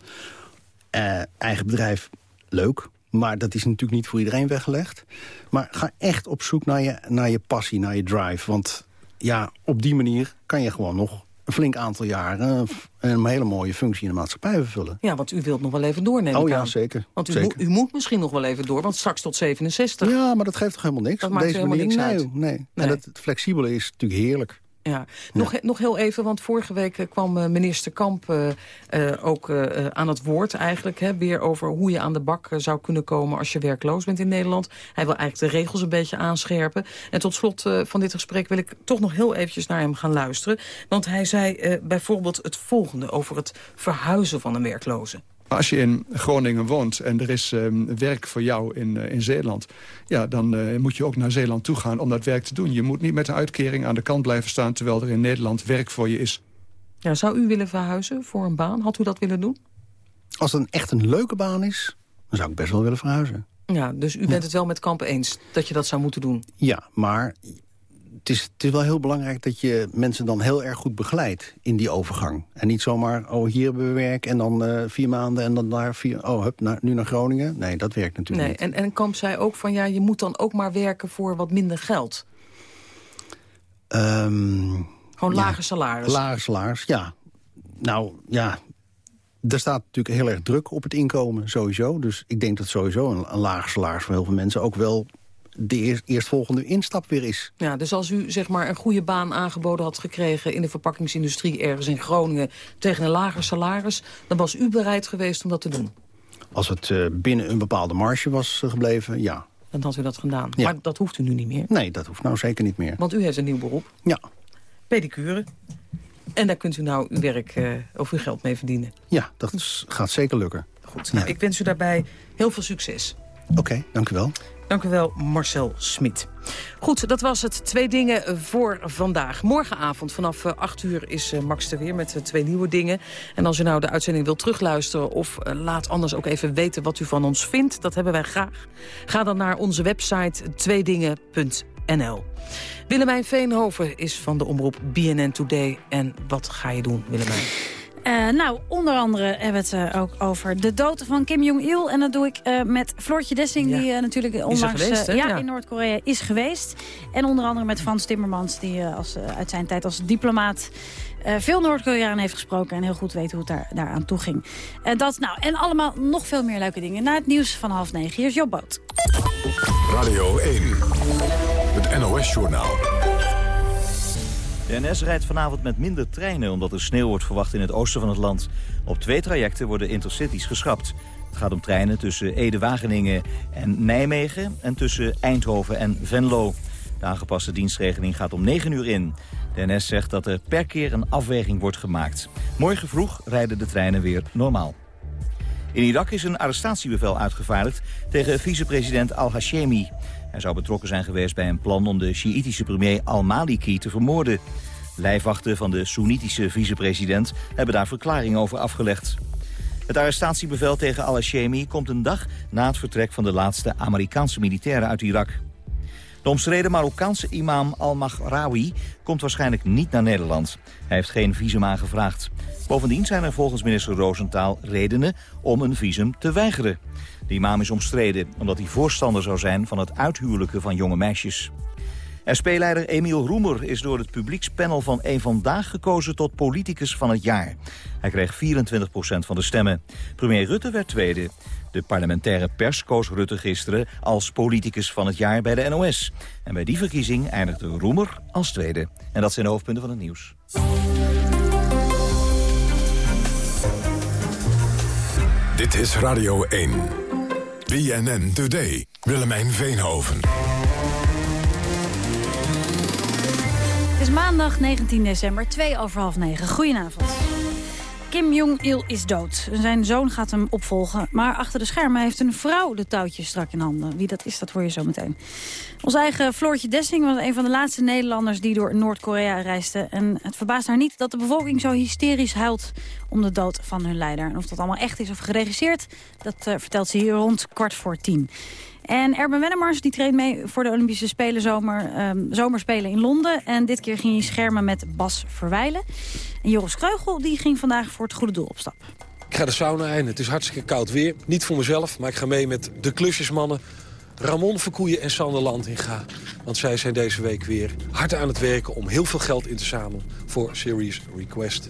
Uh, eigen bedrijf, leuk. Maar dat is natuurlijk niet voor iedereen weggelegd. Maar ga echt op zoek naar je, naar je passie, naar je drive. Want ja, op die manier kan je gewoon nog een flink aantal jaren... een hele mooie functie in de maatschappij vervullen. Ja, want u wilt nog wel even doornemen. Oh ja, zeker. Want u, zeker. Mo u, moet misschien nog wel even door, want straks tot 67. Ja, maar dat geeft toch helemaal niks? Dat op maakt deze helemaal manier? niks nee, uit. Nee. nee. En het, het flexibele is natuurlijk heerlijk. Ja. Nog, ja. nog heel even, want vorige week kwam minister Kamp uh, uh, ook uh, aan het woord eigenlijk. Hè, weer over hoe je aan de bak zou kunnen komen als je werkloos bent in Nederland. Hij wil eigenlijk de regels een beetje aanscherpen. En tot slot van dit gesprek wil ik toch nog heel eventjes naar hem gaan luisteren. Want hij zei bijvoorbeeld het volgende over het verhuizen van een werkloze. Als je in Groningen woont en er is um, werk voor jou in, uh, in Zeeland... Ja, dan uh, moet je ook naar Zeeland toe gaan om dat werk te doen. Je moet niet met een uitkering aan de kant blijven staan... terwijl er in Nederland werk voor je is. Ja, zou u willen verhuizen voor een baan? Had u dat willen doen? Als het een echt een leuke baan is, dan zou ik best wel willen verhuizen. Ja, dus u bent ja. het wel met Kamp eens dat je dat zou moeten doen? Ja, maar het is, het is wel heel belangrijk dat je mensen dan heel erg goed begeleidt in die overgang. En niet zomaar, oh hier hebben we werk en dan uh, vier maanden en dan daar vier, oh hup, naar, nu naar Groningen. Nee, dat werkt natuurlijk nee, niet. En, en Kamp zei ook van ja, je moet dan ook maar werken voor wat minder geld. Um, Gewoon ja, lager salaris. Lager salaris, ja. Nou, ja, er staat natuurlijk heel erg druk op het inkomen, sowieso. Dus ik denk dat sowieso een, een lager salaris voor heel veel mensen ook wel de eerst, eerstvolgende instap weer is. Ja, dus als u zeg maar een goede baan aangeboden had gekregen... in de verpakkingsindustrie ergens in Groningen tegen een lager salaris... dan was u bereid geweest om dat te doen? Als het uh, binnen een bepaalde marge was uh, gebleven, ja. Dan had u dat gedaan. Ja. Maar dat hoeft u nu niet meer? Nee, dat hoeft nou zeker niet meer. Want u heeft een nieuw beroep? Ja. Pedicure. En daar kunt u nou uw werk uh, of uw geld mee verdienen? Ja, dat gaat zeker lukken. Goed, nou, ja. ik wens u daarbij heel veel succes. Oké, okay, dank u wel. Dank u wel, Marcel Smit. Goed, dat was het. Twee dingen voor vandaag. Morgenavond vanaf 8 uur is Max er weer met twee nieuwe dingen. En als u nou de uitzending wilt terugluisteren... of laat anders ook even weten wat u van ons vindt... dat hebben wij graag. Ga dan naar onze website tweedingen.nl. Willemijn Veenhoven is van de omroep BNN Today. En wat ga je doen, Willemijn? Uh, nou, onder andere hebben we het uh, ook over de dood van Kim Jong-il. En dat doe ik uh, met Floortje Dessing, ja. die natuurlijk onlangs geweest, ja, ja. in Noord-Korea is geweest. En onder andere met Frans Timmermans, die als, uit zijn tijd als diplomaat... veel Noord-Koreanen heeft gesproken en heel goed weet hoe het daar, daaraan toe ging. dat, nou, en allemaal nog veel meer leuke dingen. Na het nieuws van half negen. Hier is Job Boot. Radio 1, het NOS-journaal. De NS rijdt vanavond met minder treinen omdat er sneeuw wordt verwacht in het oosten van het land. Op twee trajecten worden intercities geschrapt. Het gaat om treinen tussen Ede-Wageningen en Nijmegen en tussen Eindhoven en Venlo. De aangepaste dienstregeling gaat om 9 uur in. De NS zegt dat er per keer een afweging wordt gemaakt. Morgen vroeg rijden de treinen weer normaal. In Irak is een arrestatiebevel uitgevaardigd tegen vicepresident al-Hashemi. Hij zou betrokken zijn geweest bij een plan om de Sjiïtische premier al-Maliki te vermoorden. Lijfwachten van de Soenitische vicepresident hebben daar verklaring over afgelegd. Het arrestatiebevel tegen al-Hashemi komt een dag na het vertrek van de laatste Amerikaanse militairen uit Irak. De omstreden Marokkaanse imam al-Maghrawi komt waarschijnlijk niet naar Nederland. Hij heeft geen visum aangevraagd. Bovendien zijn er volgens minister Roosentaal redenen om een visum te weigeren. De imam is omstreden omdat hij voorstander zou zijn van het uithuwelijken van jonge meisjes. SP-leider Emiel Roemer is door het publiekspanel van Eén Vandaag gekozen tot politicus van het jaar. Hij kreeg 24% van de stemmen. Premier Rutte werd tweede. De parlementaire pers koos Rutte gisteren als politicus van het jaar bij de NOS. En bij die verkiezing eindigde Roemer als tweede. En dat zijn de hoofdpunten van het nieuws. Dit is Radio 1. BNN Today. Willemijn Veenhoven. Het is maandag 19 december, 2 over half 9. Goedenavond. Kim Jong-il is dood. Zijn zoon gaat hem opvolgen. Maar achter de schermen heeft een vrouw de touwtjes strak in handen. Wie dat is, dat hoor je zo meteen. Ons eigen Floortje Dessing was een van de laatste Nederlanders... die door Noord-Korea reisde. En het verbaast haar niet dat de bevolking zo hysterisch huilt... om de dood van hun leider. En of dat allemaal echt is of geregisseerd... dat uh, vertelt ze hier rond kwart voor tien. En Erben Wennemars die treedt mee voor de Olympische Spelen zomer, um, zomerspelen in Londen. En dit keer ging hij schermen met Bas Verwijlen. En Joris Kreugel die ging vandaag voor het goede doel op stap. Ik ga de sauna in. Het is hartstikke koud weer. Niet voor mezelf, maar ik ga mee met de klusjesmannen... Ramon Verkoeien en Sander Landinga. Want zij zijn deze week weer hard aan het werken... om heel veel geld in te zamelen voor Series Request.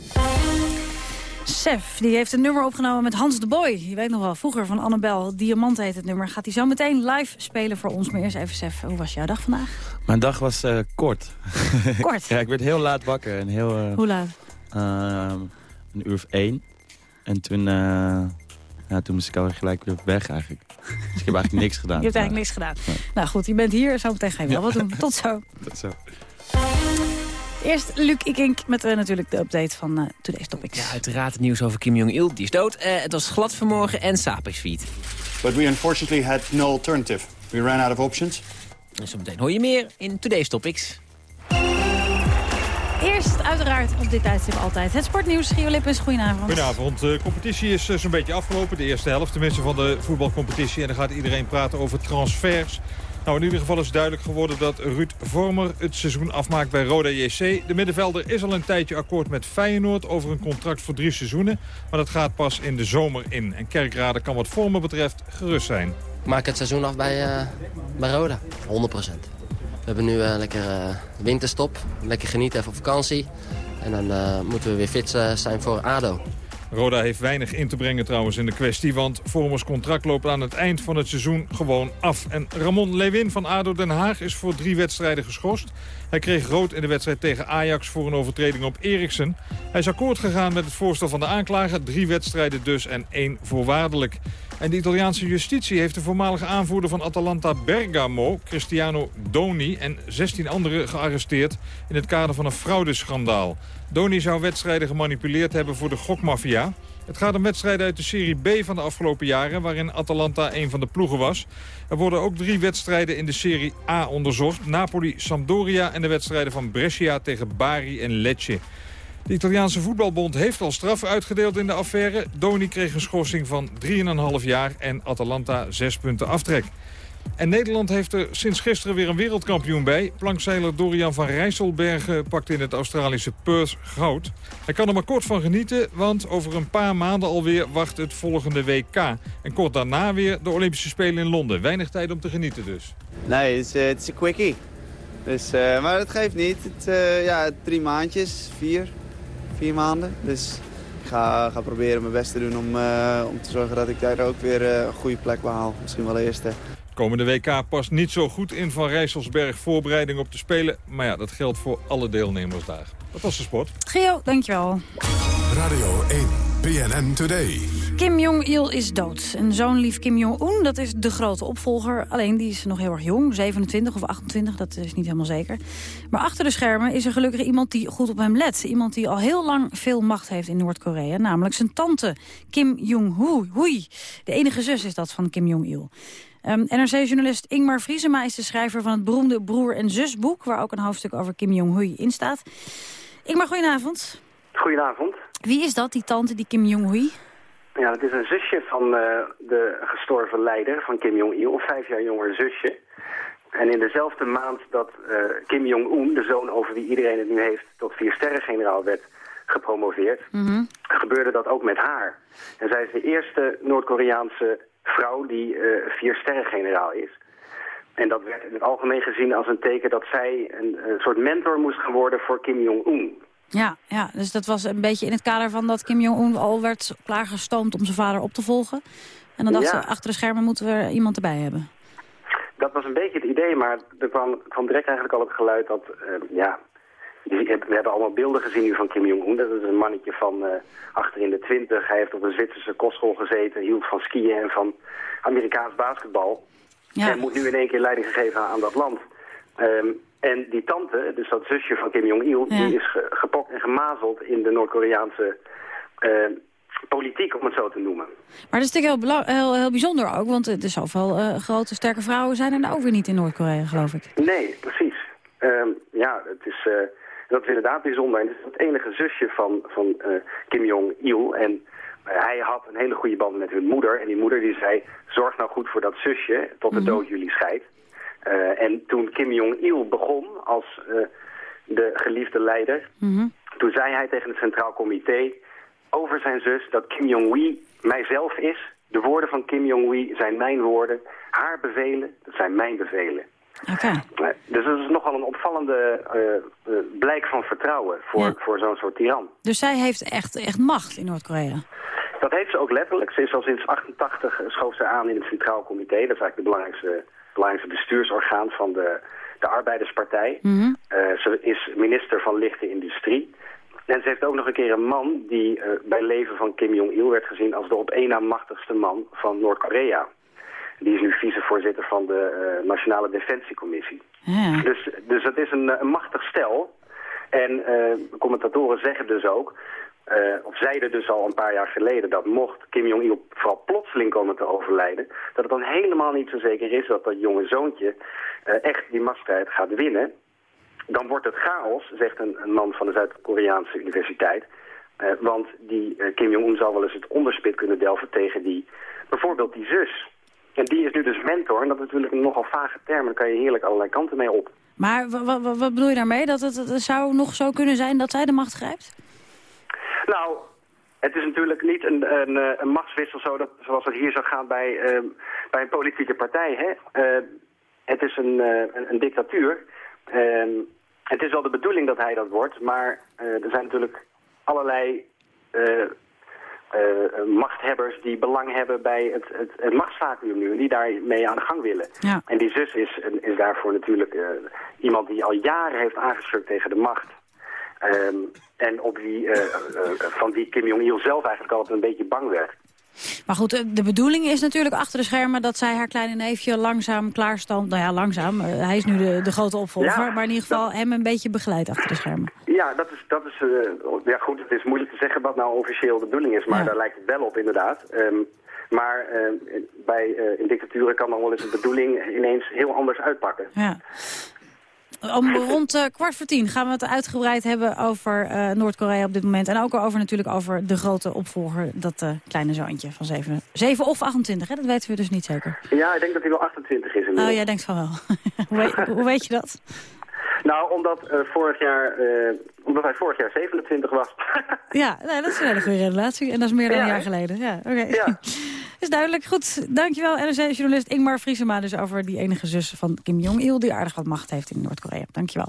Sef, die heeft een nummer opgenomen met Hans de Boy. Je weet nog wel, vroeger van Annabel. Diamant heet het nummer. Gaat hij zo meteen live spelen voor ons. Maar eerst even Sef, hoe was jouw dag vandaag? Mijn dag was uh, kort. Kort? ja, ik werd heel laat wakker. En heel, uh, hoe laat? Uh, een uur of één. En toen, ja, toen moest ik alweer gelijk weer weg eigenlijk. Dus ik heb eigenlijk niks gedaan. Je hebt eigenlijk niks gedaan. Nee. Nou goed, je bent hier. Zo meteen ga je wel wat doen. Tot zo. Tot zo. Eerst Luc Ikink met uh, natuurlijk de update van uh, Today's Topics. Ja, uiteraard het nieuws over Kim Jong-il. Die is dood. Uh, het was glad vanmorgen en feet. But we unfortunately had no alternative. We ran out of options. En zo meteen hoor je meer in Today's Topics. Eerst uiteraard op dit tijdstip altijd het sportnieuws. Gio Lippens, goedenavond. Goedenavond. De competitie is zo'n beetje afgelopen. De eerste helft tenminste van de voetbalcompetitie. En dan gaat iedereen praten over transfers. Nou, in ieder geval is duidelijk geworden dat Ruud Vormer het seizoen afmaakt bij Roda JC. De middenvelder is al een tijdje akkoord met Feyenoord over een contract voor drie seizoenen. Maar dat gaat pas in de zomer in. En Kerkrade kan wat Vormer betreft gerust zijn. Ik maak het seizoen af bij, uh, bij Roda, 100%. We hebben nu uh, lekker uh, winterstop, lekker genieten even op vakantie. En dan moeten we weer fit zijn voor ADO. Roda heeft weinig in te brengen trouwens in de kwestie... want Vormers contract loopt aan het eind van het seizoen gewoon af. En Ramon Lewin van ADO Den Haag is voor drie wedstrijden geschorst. Hij kreeg rood in de wedstrijd tegen Ajax voor een overtreding op Eriksen. Hij is akkoord gegaan met het voorstel van de aanklager. Drie wedstrijden dus en één voorwaardelijk. En de Italiaanse justitie heeft de voormalige aanvoerder van Atalanta Bergamo, Cristiano Doni, en 16 anderen gearresteerd in het kader van een fraudeschandaal. Doni zou wedstrijden gemanipuleerd hebben voor de gokmafia. Het gaat om wedstrijden uit de Serie B van de afgelopen jaren... waarin Atalanta een van de ploegen was. Er worden ook drie wedstrijden in de Serie A onderzocht. Napoli, Sampdoria en de wedstrijden van Brescia tegen Bari en Lecce. De Italiaanse voetbalbond heeft al straffen uitgedeeld in de affaire. Doni kreeg een schorsing van 3,5 jaar en Atalanta 6 punten aftrek. En Nederland heeft er sinds gisteren weer een wereldkampioen bij. Plankzeiler Dorian van Rijsselbergen pakt in het Australische Perth goud. Hij kan er maar kort van genieten, want over een paar maanden alweer wacht het volgende WK. En kort daarna weer de Olympische Spelen in Londen. Weinig tijd om te genieten dus. Nee, het is, is een quickie. Dus, uh, maar dat geeft niet. Het, uh, ja, drie maandjes, vier, vier maanden. Dus ik ga, ga proberen mijn best te doen om, om te zorgen dat ik daar ook weer een goede plek behaal. Misschien wel eerste. Komende WK past niet zo goed in Van Rijsselsberg voorbereiding op te spelen. Maar ja, dat geldt voor alle deelnemers daar. Dat was de sport. Gio, dankjewel. Radio 1, PNN Today. Kim Jong-il is dood. En zoon lief Kim Jong-un, dat is de grote opvolger. Alleen die is nog heel erg jong, 27 of 28, dat is niet helemaal zeker. Maar achter de schermen is er gelukkig iemand die goed op hem let. Iemand die al heel lang veel macht heeft in Noord-Korea. Namelijk zijn tante, Kim Jong-hui. De enige zus is dat van Kim Jong-il. Um, NRC-journalist Ingmar Vriesema is de schrijver van het beroemde Broer- en Zusboek... waar ook een hoofdstuk over Kim Jong-hui in staat. Ingmar, goedenavond. Goedenavond. Wie is dat, die tante, die Kim Jong-hui? Ja, dat is een zusje van uh, de gestorven leider van Kim Jong-il, een vijf jaar jonger zusje. En in dezelfde maand dat uh, Kim Jong-un, de zoon over wie iedereen het nu heeft... tot vier sterren-generaal werd gepromoveerd, mm -hmm. gebeurde dat ook met haar. En zij is de eerste Noord-Koreaanse vrouw die uh, vier sterren-generaal is. En dat werd in het algemeen gezien als een teken dat zij een, een soort mentor moest gaan worden voor Kim Jong-un. Ja, ja, dus dat was een beetje in het kader van dat Kim Jong-un al werd klaargestoomd om zijn vader op te volgen. En dan dachten Ja. ze, achter de schermen moeten we iemand erbij hebben. Dat was een beetje het idee, maar er kwam, kwam direct eigenlijk al het geluid dat, eh, ja... ziet- We hebben allemaal beelden gezien nu van Kim Jong-un. Dat is een mannetje van eh, achter in de twintig. Hij heeft op een Zwitserse kostschool gezeten, hield van skiën en van Amerikaans basketbal. En moet nu in één keer leiding geven aan dat land. Ehm, en die tante, dus dat zusje van Kim Jong-il, Ja. die is ge- gepokt en gemazeld in de Noord-Koreaanse eh, politiek, om het zo te noemen. Maar dat is natuurlijk heel, heel, heel bijzonder ook, want er zoveel eh, grote, sterke vrouwen zijn er nou ook weer niet in Noord-Korea, geloof ik. Nee, precies. Ehm, ja, het is, eh, dat is inderdaad bijzonder. En het is het enige zusje van, van eh, Kim Jong-il. En eh, hij had een hele goede band met hun moeder. En die moeder die zei, zorg nou goed voor dat zusje tot de Mhm. dood jullie scheidt. Eh, en toen Kim Jong-il begon als de geliefde leider... Mhm. toen zei hij tegen het Centraal Comité over zijn zus dat Kim Jong-wi mijzelf is. De woorden van Kim Jong-wi zijn mijn woorden. Haar bevelen, dat zijn mijn bevelen. Oké. Eh, Dus dat is nogal een opvallende eh, eh, blijk van vertrouwen voor, Ja. voor zo'n soort tiran. Dus zij heeft echt, echt macht in Noord-Korea. Dat heeft ze ook letterlijk. Ze is al sinds 88 schoof ze aan in het Centraal Comité. Dat is eigenlijk het belangrijkste, belangrijkste bestuursorgaan van de, de Arbeiderspartij. Mhm. Eh, ze is minister van Lichte Industrie. En ze heeft ook nog een keer een man die eh, bij leven van Kim Jong-il werd gezien als de op één na machtigste man van Noord-Korea. Die is nu vicevoorzitter van de eh, Nationale Defensiecommissie. Ja. Dus, dus het is een, eh, een machtig stel. En eh, commentatoren zeggen dus ook, of zeiden dus al een paar jaar geleden... dat mocht Kim Jong-il vooral plotseling komen te overlijden... dat het dan helemaal niet zo zeker is dat dat jonge zoontje echt die machtsstrijd gaat winnen. Dan wordt het chaos, zegt een, een man van de Zuid-Koreaanse universiteit... Want die Kim Jong-un zal wel eens het onderspit kunnen delven tegen die, bijvoorbeeld die zus. En die is nu dus mentor, en dat is natuurlijk een nogal vage term, daar kan je heerlijk allerlei kanten mee op. Maar wa- wa- wa- wat bedoel je daarmee? Dat het, het zou nog zo kunnen zijn dat zij de macht grijpt? Nou, het is natuurlijk niet een, een, eh, een machtswissel zo dat, zoals het hier zou gaan bij, eh, bij een politieke partij. Hè? Eh, het is een, een, een dictatuur. Ehm, het is wel de bedoeling dat hij dat wordt, maar er zijn natuurlijk allerlei eh, eh, machthebbers die belang hebben bij het, het, het machtsvacuum nu en die daarmee aan de gang willen. Ja. En die zus is, is daarvoor natuurlijk eh, iemand die al jaren heeft aangeschurkt tegen de macht. Ehm, en op wie, eh, van wie Kim Jong-il zelf eigenlijk altijd een beetje bang werd. Maar goed, de- de bedoeling is natuurlijk achter de schermen... dat zij haar kleine neefje langzaam klaarstoomt. Nou ja, langzaam. eh, hij is nu de, de grote opvolger. Ja, maar in ieder geval hem een beetje begeleidt achter de schermen. Ja, dat is, dat is eh, ja goed, het is moeilijk te zeggen wat nou officieel de bedoeling is, maar Ja. daar lijkt het wel op inderdaad. Ehm, maar eh, bij, eh, in dictaturen kan dan wel eens de bedoeling ineens heel anders uitpakken. Ja. Om rond uh, kwart voor tien gaan we het uitgebreid hebben over uh, Noord-Korea op dit moment. En ook over natuurlijk over de grote opvolger, dat uh, kleine zoontje van 7, 7 of 28. Hè? Dat weten we dus niet zeker. Ja, ik denk dat hij wel 28 is inmiddels. Oh, jij denkt van wel. hoe, weet, hoe, weet, je dat? Nou, omdat, vorig jaar, omdat hij vorig jaar 27 was. ja, nee, dat is een hele goede relatie. En dat is meer dan ja, een jaar geleden. Ja, oké. Okay. Ja. Is duidelijk. Goed, dankjewel NRC-journalist Ingmar Vriesema... dus over die enige zus van Kim Jong-il... die aardig wat macht heeft in Noord-Korea. Dankjewel.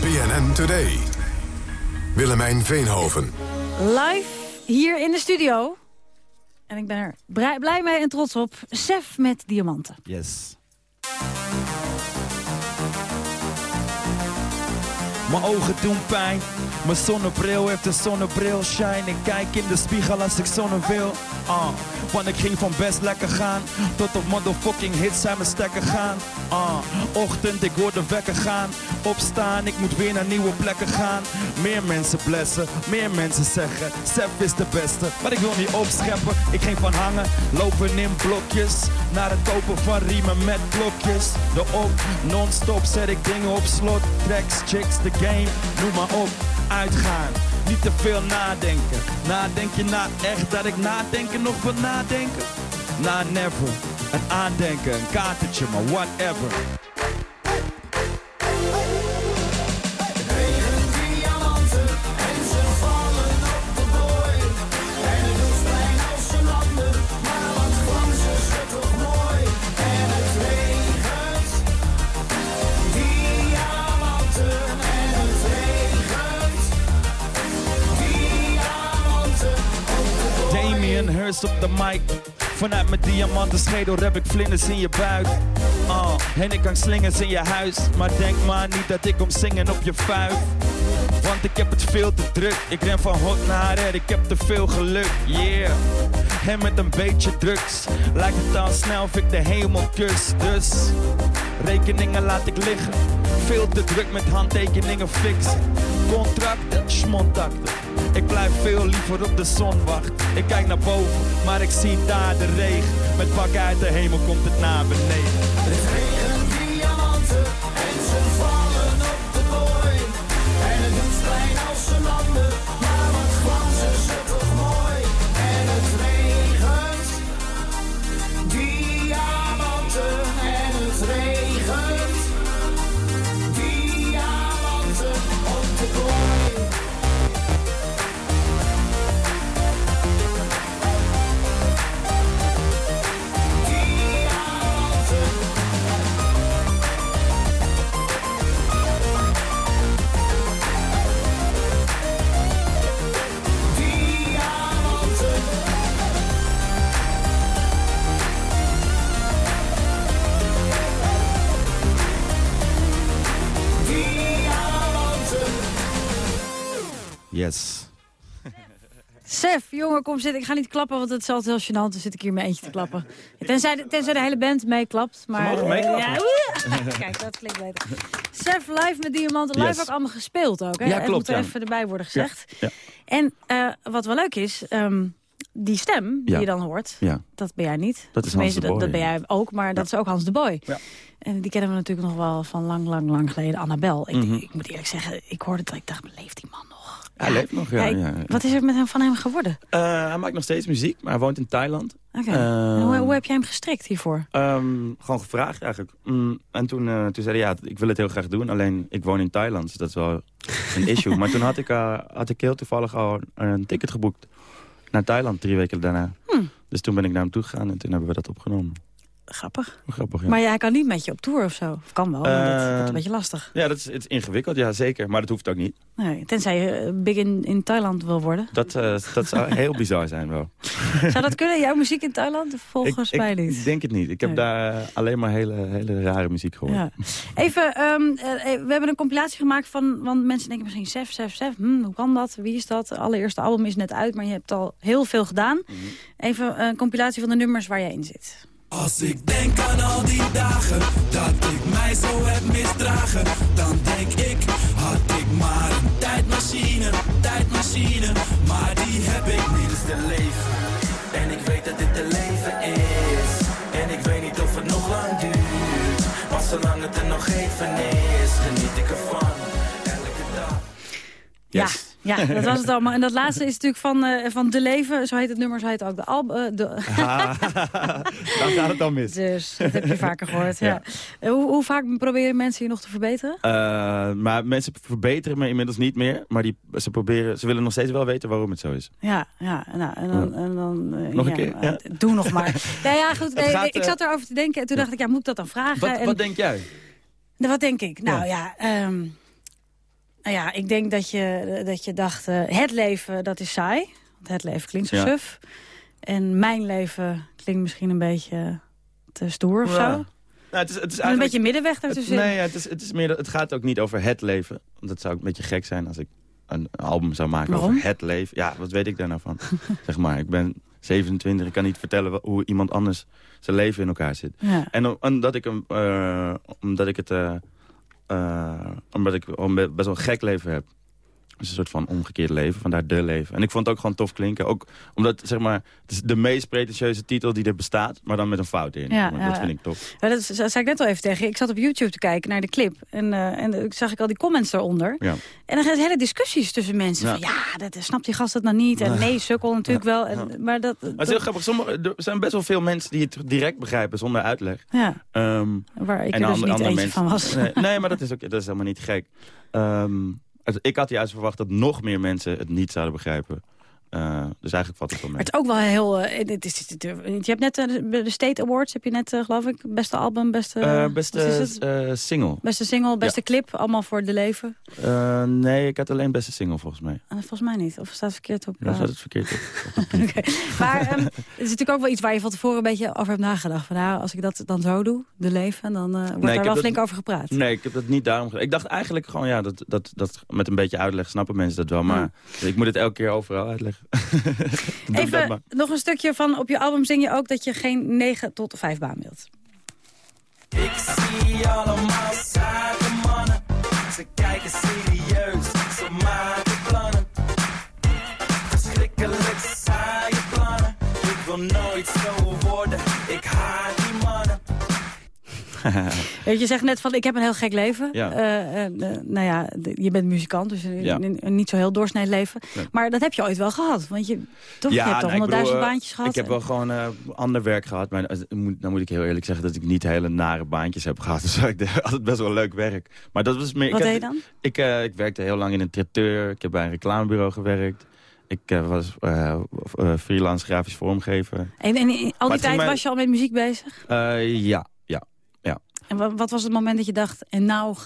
BNN Today. Willemijn Veenhoven. Live hier in de studio. En ik ben er blij mee en trots op. Sef met diamanten. Yes. Mijn ogen doen pijn. Mijn zonnebril heeft een zonnebril shine. Ik kijk in de spiegel als ik zonne wil. Uh, want ik ging van best lekker gaan. Tot op motherfucking hits zijn mijn stekken gaan. Uh, ochtend, ik hoor de wekker gaan. Opstaan, ik moet weer naar nieuwe plekken gaan. Meer mensen blessen, meer mensen zeggen. Sef is de beste, maar ik wil niet opscheppen. Ik ging van hangen, lopen in blokjes. Naar het kopen van riemen met blokjes. De op, non-stop zet ik dingen op slot. Tracks, chicks, the game, noem maar op. Uitgaan, niet te veel nadenken. Nadenk je na echt dat ik nadenken nog wil nadenken? Na never. Een aandenken, een kaartetje, maar whatever. Hurst op de mic. Vanuit mijn diamanten schedel rap ik vlinders in je buik. Uh, en ik kan slingers in je huis. Maar denk maar niet dat ik kom zingen op je vuif. Want ik heb het veel te druk. Ik ren van hot naar her, ik heb te veel geluk. Yeah. En met een beetje drugs lijkt het al snel of ik de hemel kus. Dus rekeningen laat ik liggen. Veel te druk met handtekeningen fix. Contracten, schmontakten. Ik blijf veel liever op de zon wachten. Ik kijk naar boven, maar ik zie daar de regen. Met pakken uit de hemel komt het naar beneden. Yes. Sef, jongen, kom zitten. Ik ga niet klappen, want het is altijd heel gênant. Dan zit ik hier mijn eentje te klappen. Tenzij de, tenzij de hele band meeklapt. Maar, mogen meeklappen. Ja, kijk, dat klinkt beter. Sef, live met Diamanten. Live Yes. ook allemaal gespeeld ook. Hè? Ja, Het klopt, moet er ja. even erbij worden gezegd. Ja. En eh, wat wel leuk is, ehm, die stem die Ja. je dan hoort, Ja. dat ben jij niet. Dat is Tenminste, Hans de dat, Boy, dat ben jij ook, maar dat is ook Hans de Boy. Ja. En die kennen we natuurlijk nog wel van lang, lang, lang geleden. Annabel. Ik, Mhm. ik moet eerlijk zeggen, ik hoorde dat ik dacht, leeft die man nog? Hij leeft nog, ja. Wat is er met hem, van hem geworden? Eh, hij maakt nog steeds muziek, maar hij woont in Thailand. Oké. Eh, En hoe, hoe heb jij hem gestrikt hiervoor? Ehm, gewoon gevraagd eigenlijk. Mm, en toen, eh, toen zei hij, ja, ik wil het heel graag doen. Alleen, ik woon in Thailand, dus dat is wel een issue. maar toen had ik, eh, had ik heel toevallig al een ticket geboekt naar Thailand, drie weken daarna. Hm. Dus toen ben ik naar hem toe gegaan en toen hebben we dat opgenomen. Grappig. Grappig, ja. Maar jij kan niet met je op tour of zo. Of kan wel, maar dat, is een beetje lastig. Ja, dat is, het is ingewikkeld, ja zeker. Maar dat hoeft ook niet. Nee, tenzij je eh, big in, in Thailand wil worden. Dat, eh, dat zou heel bizar zijn wel. Zou dat kunnen, jouw muziek in Thailand? Volgens ik, mij ik niet. denk het niet. Ik heb Nee. daar eh, alleen maar hele, hele rare muziek gehoord. Ja. Even, ehm, eh, we hebben een compilatie gemaakt van... want mensen denken misschien, Sef, Sef, Sef, hm, hoe kan dat? Wie is dat? Allereerste album is net uit, maar je hebt al heel veel gedaan. Mhm. Even een compilatie van de nummers waar jij in zit. Als ik denk aan al die dagen dat ik mij zo heb misdragen, dan denk ik, had ik maar een tijdmachine, tijdmachine, maar die heb ik niet. Dit is te leven en ik weet dat dit te leven is. En ik weet niet of het nog lang duurt, maar zolang het het er nog even is, geniet ik ervan. Elke dag. Ja, ja, dat was het allemaal. En dat laatste is natuurlijk van, eh, van De Leven. Zo heet het nummer, zo heet ook de album. de... Dan gaat het dan mis. Dus, dat heb je vaker gehoord. Ja. Eh, Hoe, hoe vaak proberen mensen je nog te verbeteren? Maar mensen verbeteren me inmiddels niet meer. Maar die, ze, proberen, ze willen nog steeds wel weten waarom het zo is. Ja, ja nou, en dan... En dan Nog een ja, keer? Ja. Doe nog maar. Ja, ja goed. Het nee, gaat, ik zat erover te denken en toen dacht ik, ja, moet ik dat dan vragen? Wat, en, wat denk jij? Nou, wat denk ik? Nou ja, ehm, nou ja ik denk dat je, dat je dacht, eh, het leven, dat is saai. Want het leven klinkt zo Ja. suf. En mijn leven klinkt misschien een beetje te stoer of Ja. zo. Nou, het is, het is een beetje middenweg het, daartussenin. Nee, ja, het, is, het, is meer, het gaat ook niet over het leven. Want dat zou een beetje gek zijn als ik een album zou maken Waarom? over het leven. Ja, wat weet ik daar nou van? zeg maar, ik ben 27, ik kan niet vertellen hoe iemand anders zijn leven in elkaar zit. Ja. En om- omdat ik, hem, eh, omdat ik het... eh, omdat ik best wel een gek leven heb. Is een soort van omgekeerd leven, vandaar de leven. En ik vond het ook gewoon tof klinken. Ook omdat, zeg maar, het is de meest pretentieuze titel die er bestaat... maar dan met een fout in. Ja, ja, dat vind ik tof. Ja, dat zei ik net al even tegen. Ik zat op YouTube te kijken naar de clip. En, eh en eh, zag ik al die comments daaronder. Ja. En dan gaan hele discussies tussen mensen. Ja. Van, ja, dat, snapt die gast dat nou niet? En nee, sukkel natuurlijk wel. En, Maar dat, Maar het is heel grappig. Sommige, er zijn best wel veel mensen die het direct begrijpen zonder uitleg. Ja. Ehm, Waar ik er dus andere- niet andere mensen- van was. Nee, nee, maar dat is, ook, dat is helemaal niet gek. Ehm, ik had juist verwacht dat nog meer mensen het niet zouden begrijpen. Eh, dus eigenlijk valt het wel mee. Maar het is ook wel heel... eh, het is, het is- je hebt net eh, de State Awards, heb je net, geloof ik. Beste album, beste... Eh, beste eh, single. Beste single, beste clip, allemaal voor de leven. Eh, nee, ik had alleen beste single volgens mij. Volgens mij niet. Of staat het verkeerd op? Ja, staat het verkeerd op. Oké. Maar ehm, het is natuurlijk ook wel iets waar je van tevoren een beetje over hebt nagedacht. Van, nou, als ik dat dan zo doe, de leven, dan eh, wordt daar wel dat- flink over gepraat. Nee, ik heb dat niet daarom gedaan. Ik dacht eigenlijk gewoon, ja, dat, dat, dat met een beetje uitleg snappen mensen dat wel. Maar ik moet het elke keer overal uitleggen. Even nog een stukje van, op je album zing je ook dat je geen 9 tot 5 baan wilt. Ik zie allemaal zakenmannen. Ze kijken serieus, ze maken plannen. Verschrikkelijk saaie plannen. Ik wil nooit je, je zegt net van, ik heb een heel gek leven. Ja. Eh, eh, eh, nou ja, je bent muzikant, dus een, Ja. een- een niet zo heel doorsnee leven. Maar dat heb je ooit wel gehad. Want je, toch, je hebt toch honderdduizend baantjes gehad. Ik heb wel gewoon ander werk gehad. Maar moet- dan moet ik heel eerlijk zeggen dat ik niet hele nare baantjes heb gehad. Dus ik deed altijd best wel leuk werk. Maar dat was meer... Wat ik deed had- je dan? Ik, ik werkte heel lang in een traiteur. Ik heb bij een reclamebureau gewerkt. Ik was freelance grafisch vormgever. En, en al die tijd was je al met muziek bezig? Ja. En wa- wat was het moment dat je dacht, en nou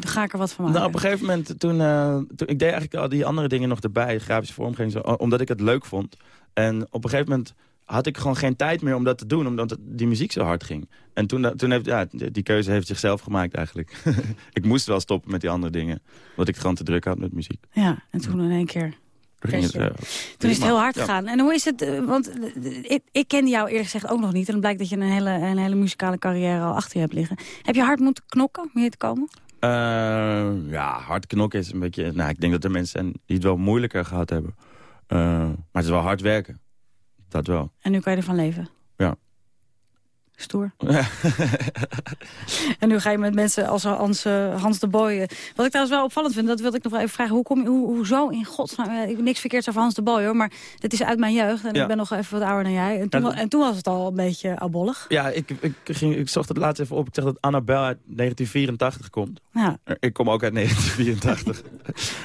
ga- ik er wat van maken? Nou, op een gegeven moment, toen, eh, toen... Ik deed eigenlijk al die andere dingen nog erbij. Grafische vormgeving, zo, omdat ik het leuk vond. En op een gegeven moment had ik gewoon geen tijd meer om dat te doen. Omdat die muziek zo hard ging. En toen, toen heeft... Ja, die keuze heeft zichzelf gemaakt eigenlijk. ik moest wel stoppen met die andere dingen. Omdat ik het gewoon te druk had met muziek. Ja, en toen in één keer... Toen het, is het heel hard Ja. gegaan. En hoe is het, eh, want eh, ik, ik kende jou eerlijk gezegd ook nog niet. En dan blijkt dat je een hele, een hele muzikale carrière al achter je hebt liggen. Heb je hard moeten knokken om hier te komen? Eh, ja, hard knokken is een beetje... Nou, ik denk dat er mensen zijn die het wel moeilijker gehad hebben. Maar het is wel hard werken. Dat wel. En nu kan je ervan leven. Ja. Stoer. En nu ga je met mensen als Hans, eh, Hans de Boy... eh, Wat ik trouwens wel opvallend vind, dat wilde ik nog wel even vragen. Hoe kom je, hoe, hoezo in godsnaam... eh, Ik niks verkeerds over Hans de Boy, hoor. Maar dit is uit mijn jeugd. En Ja. ik ben nog even wat ouder dan jij. En toen, Ja, en toen was het al een beetje abollig. Ja, ik, ik, ging, ik zocht het laatst even op. Ik zeg dat Annabel uit 1984 komt. Ja. Ik kom ook uit 1984.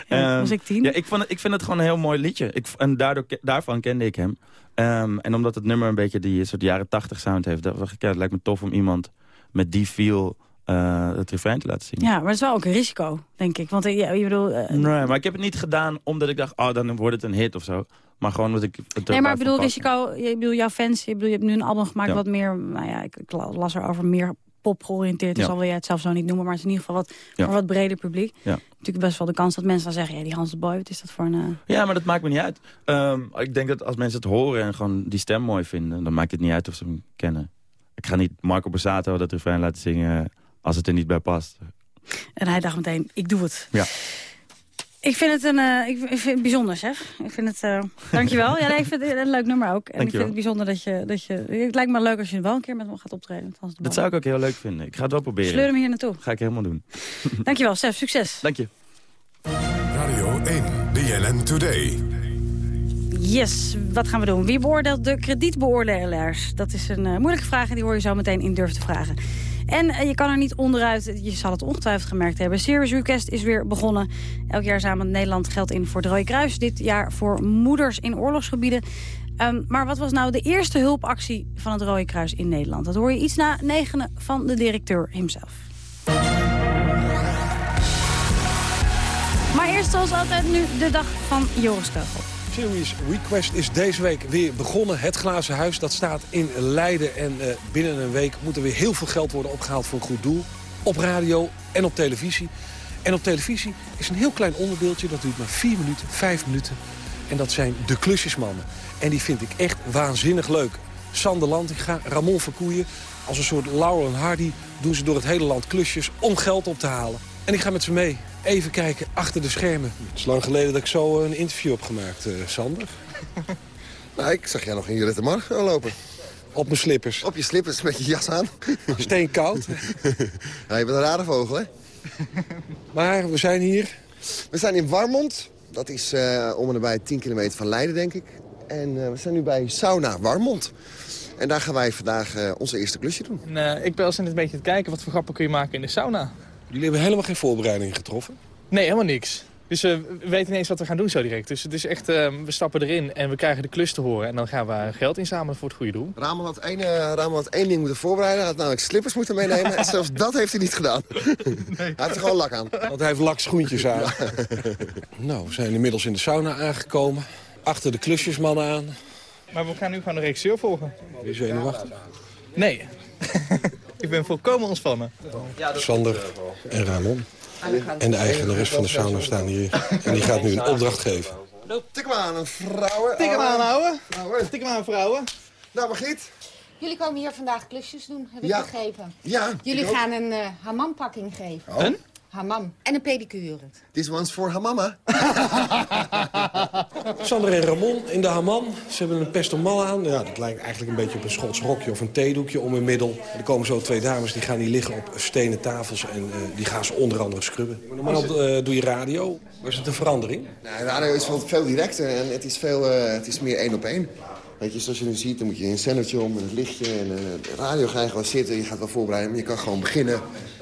Ja, Ehm, was ik tien. Ja, ik, vond het, ik vind het gewoon een heel mooi liedje. Ik, en daardoor, daarvan kende ik hem. Ehm, en omdat het nummer een beetje die soort jaren 80 sound heeft... dacht ik, ja, het lijkt me tof om iemand met die feel eh, het refrein te laten zingen. Ja, maar het is wel ook een risico, denk ik. Want eh, ja, je bedoel... eh, Nee, maar ik heb het niet gedaan omdat ik dacht... oh, dan wordt het een hit of zo. Maar gewoon omdat ik het Nee, maar ik bedoel, risico, je bedoel, jouw fans, je, bedoel, je hebt nu een album gemaakt Ja. wat meer, nou ja, ik, ik la- las erover, meer pop georiënteerd is, Ja. al wil jij het zelf zo niet noemen, maar het is in ieder geval wat, Ja. voor wat breder publiek. Ja. Natuurlijk best wel de kans dat mensen dan zeggen, ja, die Hans de Boy, wat is dat voor een... eh, Ja, maar dat maakt me niet uit. Ehm, ik denk dat als mensen het horen en gewoon die stem mooi vinden... dan maakt het niet uit of ze hem kennen. Ik ga niet Marco Borsato dat refrein laten zingen als het er niet bij past. En hij dacht meteen, ik doe het. Ja. Ik vind het een, uh, ik vind het bijzonder, zeg. Ik vind het, uh, dankjewel. Ja, nee, ik vind het een leuk nummer ook. En ik vind het bijzonder dat je, dat je... Het lijkt me leuk als je wel een keer met me gaat optreden. Dat zou ik ook heel leuk vinden. Ik ga het wel proberen. Sleur hem hier naartoe. Ga ik helemaal doen. Dankjewel, Stef. Succes. Dank je. Radio 1, BNN Today. Yes, wat gaan we doen? Wie beoordeelt de kredietbeoordelaars? Dat is een uh, moeilijke vraag en die hoor je zo meteen in Durf te vragen. En uh, je kan er niet onderuit, je zal het ongetwijfeld gemerkt hebben... Serious Request is weer begonnen. Elk jaar samen Nederland geld in voor het Rode Kruis. Dit jaar voor moeders in oorlogsgebieden. Um, maar wat was nou de eerste hulpactie van het Rode Kruis in Nederland? Dat hoor je iets na negenen van de directeur hemzelf. Maar eerst zoals altijd nu de dag van Joris Keugel. Serious Request is deze week weer begonnen. Het Glazen Huis, dat staat in Leiden. En uh, binnen een week moet er weer heel veel geld worden opgehaald voor een goed doel. Op radio en op televisie. En op televisie is een heel klein onderdeeltje. Dat duurt maar vier minuten, vijf minuten. En dat zijn de klusjesmannen. En die vind ik echt waanzinnig leuk. Sander Lantinga, Ramon Verkoeien. Als een soort Laurel en Hardy doen ze door het hele land klusjes om geld op te halen. En ik ga met ze mee. Even kijken achter de schermen. Het is lang geleden dat ik zo een interview heb gemaakt, uh, Sander. nou, ik zag jij nog in Jurette Mar lopen. Op mijn slippers. Op je slippers met je jas aan. Steenkoud. ja, je bent een rare vogel, hè? maar we zijn hier. We zijn in Warmond. Dat is uh, om en nabij 10 kilometer van Leiden, denk ik. En uh, we zijn nu bij Sauna Warmond. En daar gaan wij vandaag uh, onze eerste klusje doen. Ik ben als een beetje te kijken wat voor grappen kun je maken in de sauna. Jullie hebben helemaal geen voorbereiding getroffen? Nee, helemaal niks. Dus uh, we weten niet eens wat we gaan doen zo direct. Dus het is echt, uh, we stappen erin en we krijgen de klus te horen. En dan gaan we geld inzamelen voor het goede doel. Ramon had één, uh, Ramon had één ding moeten voorbereiden. Hij had namelijk slippers moeten meenemen. en zelfs dat heeft hij niet gedaan. Nee. Hij heeft er gewoon lak aan. Want hij heeft lak schoentjes aan. Ja. nou, we zijn inmiddels in de sauna aangekomen. Achter de klusjesmannen aan. Maar we gaan nu gewoon de regisseur volgen. Wie is zenuwachtig? Nee. Ik ben volkomen ontspannen. Sander en Ramon. En de eigenares van de sauna staan hier. En die gaat nu een opdracht geven. Tik hem aan, vrouwen. Tik hem aan, houden. Tik hem aan, vrouwen. Nou, Margriet. Jullie komen hier vandaag klusjes doen, heb ja. ik begrepen. Ja. Jullie gaan een uh, hamampakking geven. Oh. Een? Hamam. En een pedicure. This one's for hamama. Sander en Ramon in de hamam. Ze hebben een pestomal aan. Ja, dat lijkt eigenlijk een beetje op een Schots rokje of een theedoekje om hun middel. Er komen zo twee dames, die gaan hier liggen op stenen tafels... en uh, die gaan ze onder andere scrubben. Normaal uh, doe je radio. Maar is het een verandering? Nou, radio is veel, veel directer en het is, veel, uh, het is meer één op één. Weet je, zoals je nu ziet, dan moet je een zendertje om en het lichtje. En uh, de radio ga je gewoon zitten, je gaat wel voorbereiden. Maar je kan gewoon beginnen.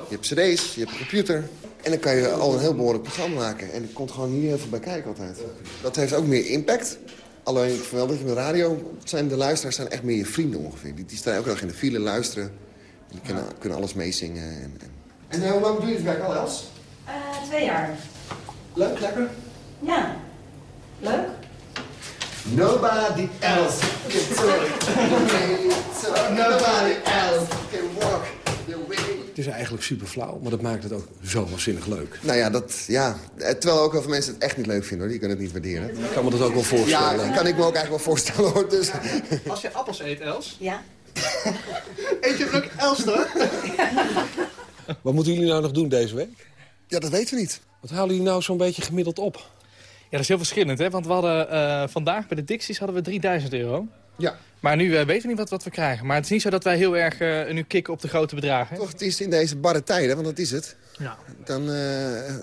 Je hebt cd's, je hebt een computer. En dan kan je al een heel behoorlijk programma maken. En er komt gewoon niet heel veel bij kijken altijd. Dat heeft ook meer impact. Alleen, ik vermeld dat je met radio... Zijn de luisteraars zijn echt meer je vrienden ongeveer. Die, die staan elke dag in de file, luisteren. En die kunnen, kunnen alles meezingen. En, en... en uh, hoe lang doe je het werk al, Els? Uh, twee jaar. Leuk, lekker? Ja. Leuk? Nobody else can talk. Nobody else can walk the way. Het is eigenlijk super flauw, maar dat maakt het ook zo waanzinnig leuk. Nou ja, dat, ja, terwijl ook wel veel mensen het echt niet leuk vinden, hoor. Die kunnen het niet waarderen. Ik kan me dat ook wel voorstellen. Ja, dat kan ik me ook eigenlijk wel voorstellen, hoor. Dus. Als je appels eet, Els? Ja. Eet je ook Els, hoor? Wat moeten jullie nou nog doen deze week? Ja, dat weten we niet. Wat halen jullie nou zo'n beetje gemiddeld op? Ja, dat is heel verschillend, hè? Want we hadden uh, vandaag bij de Dixies hadden we 3000 euro. Ja. Maar nu uh, weten we niet wat, wat we krijgen. Maar het is niet zo dat wij heel erg uh, nu kicken op de grote bedragen. Toch, het is in deze barre tijden, want dat is het. Ja. Dan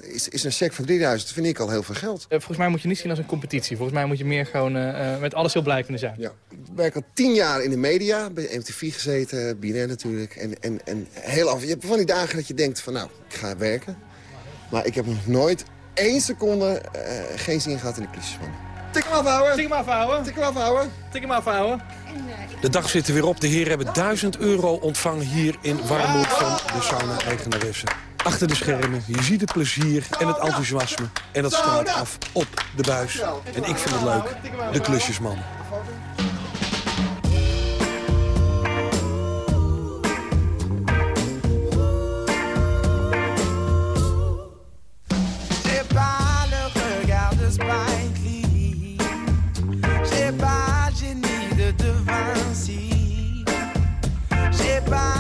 is, is een cheque van 3000, vind ik al heel veel geld. volgens mij moet je niet zien als een competitie. Volgens mij moet je meer gewoon met alles heel blij kunnen zijn. Ja. Ik werk al tien jaar in de media, bij MTV gezeten, BNN natuurlijk. En, en, en heel af. Je hebt van die dagen dat je denkt van nou, ik ga werken. Maar ik heb nog nooit één seconde geen zin gehad in de klusjesman. Tik hem afhouden. Tik hem afhouden. Tik hem afhouden. Tik hem afhouden. De dag zit er weer op. De heren hebben 1000 euro ontvangen hier in Warmoed van de sauna-eigenaressen. Achter de schermen, je ziet het plezier en het enthousiasme. En dat straalt af op de buis. En ik vind het leuk, de klusjesman. goodbye.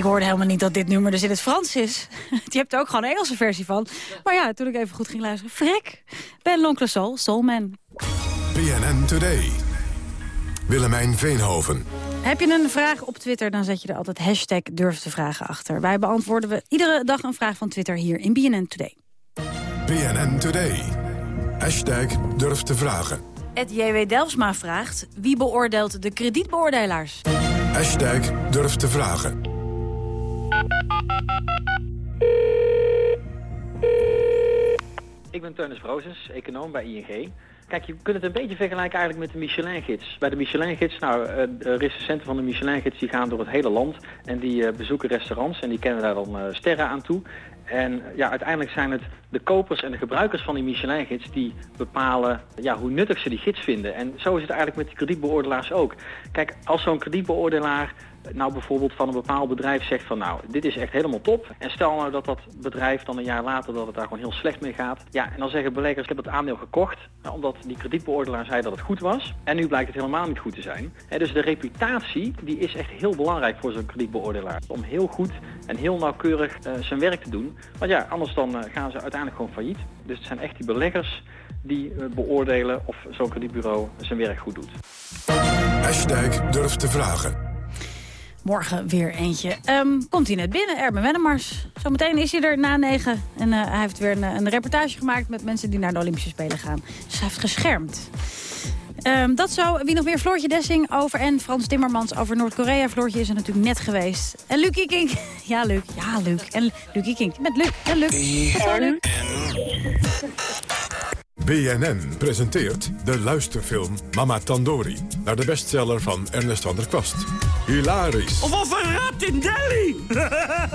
Ik hoorde helemaal niet dat dit nummer dus in het Frans is. Je hebt er ook gewoon een Engelse versie van. Maar ja, toen ik even goed ging luisteren. Frek, Ben L'Oncle Soul, Soulman. BNN Today. Willemijn Veenhoven. Heb je een vraag op Twitter, dan zet je er altijd hashtag durf te vragen achter. Wij beantwoorden we iedere dag een vraag van Twitter hier in BNN Today. BNN Today. Hashtag durf te vragen. Het JW Delfsma vraagt, wie beoordeelt de kredietbeoordelaars? Hashtag durf te vragen. Ik ben Teunis Brozes, econoom bij ING. Kijk, je kunt het een beetje vergelijken eigenlijk met de Michelin-gids. Bij de Michelin-gids, nou, eh, de recensenten van de Michelin-gids die gaan door het hele land en die eh, bezoeken restaurants en die kennen daar dan eh, sterren aan toe. En ja, uiteindelijk zijn het de kopers en de gebruikers van die Michelin-gids die bepalen ja, hoe nuttig ze die gids vinden. En zo is het eigenlijk met die kredietbeoordelaars ook. Kijk, als zo'n kredietbeoordelaar nou bijvoorbeeld van een bepaald bedrijf zegt van nou, dit is echt helemaal top. En stel nou dat dat bedrijf dan een jaar later dat het daar gewoon heel slecht mee gaat. Ja, en dan zeggen beleggers, ik heb dat aandeel gekocht nou, omdat die kredietbeoordelaar zei dat het goed was. En nu blijkt het helemaal niet goed te zijn. Dus de reputatie, die is echt heel belangrijk voor zo'n kredietbeoordelaar. Om heel goed en heel nauwkeurig eh, zijn werk te doen. Want ja, anders dan eh, gaan ze uiteindelijk gewoon failliet. Dus het zijn echt die beleggers die eh, beoordelen of zo'n kredietbureau zijn werk goed doet. Durf te vragen. Morgen weer eentje. Ehm, komt hij net binnen, Erben Wennemars. Zometeen is hij er na negen. En eh, hij heeft weer een, een reportage gemaakt met mensen die naar de Olympische Spelen gaan. Dus hij heeft geschermd. Ehm, dat zo. Wie nog meer? Floortje Dessing over en Frans Timmermans over Noord-Korea. Floortje is er natuurlijk net geweest. En Lucie Kink. Ja, Luc. Ja, Luc. En Lucie Kink. Met Luc. En Luc. Zo, Luc. BNN presenteert de luisterfilm Mama Tandori... naar de bestseller van Ernest van der Kwast. Hilarisch. Of of een rat in Delhi!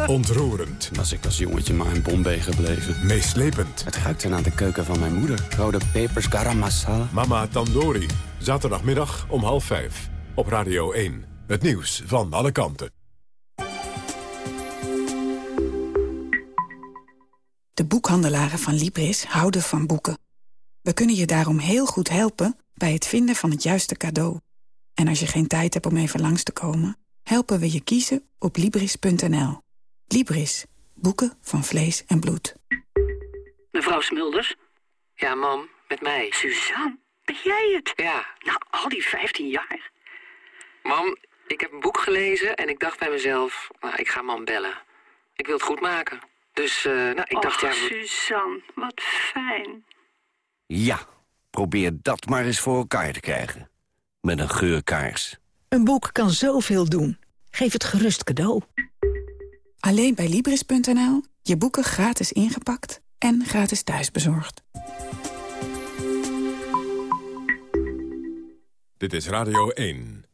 Ontroerend. Was ik als jongetje maar in Bombay gebleven. Meeslepend. Het ruikte naar de keuken van mijn moeder. Rode pepers, garam masala. Mama Tandori. Zaterdagmiddag om half vijf. Op Radio 1. Het nieuws van alle kanten. De boekhandelaren van Libris houden van boeken. We kunnen je daarom heel goed helpen bij het vinden van het juiste cadeau. En als je geen tijd hebt om even langs te komen... helpen we je kiezen op Libris.nl. Libris. Boeken van vlees en bloed. Mevrouw Smulders? Ja, mam, met mij. Suzanne, ben jij het? Ja. Nou, al die 15 jaar. Mam, ik heb een boek gelezen en ik dacht bij mezelf... Nou, ik ga mam bellen. Ik wil het goed maken. Dus, eh, nou, ik dacht... Ja, Suzanne, wat fijn. Ja, probeer dat maar eens voor elkaar te krijgen. Met een geurkaars. Een boek kan zoveel doen. Geef het gerust cadeau. Alleen bij Libris.nl. Je boeken gratis ingepakt en gratis thuisbezorgd. Dit is Radio 1.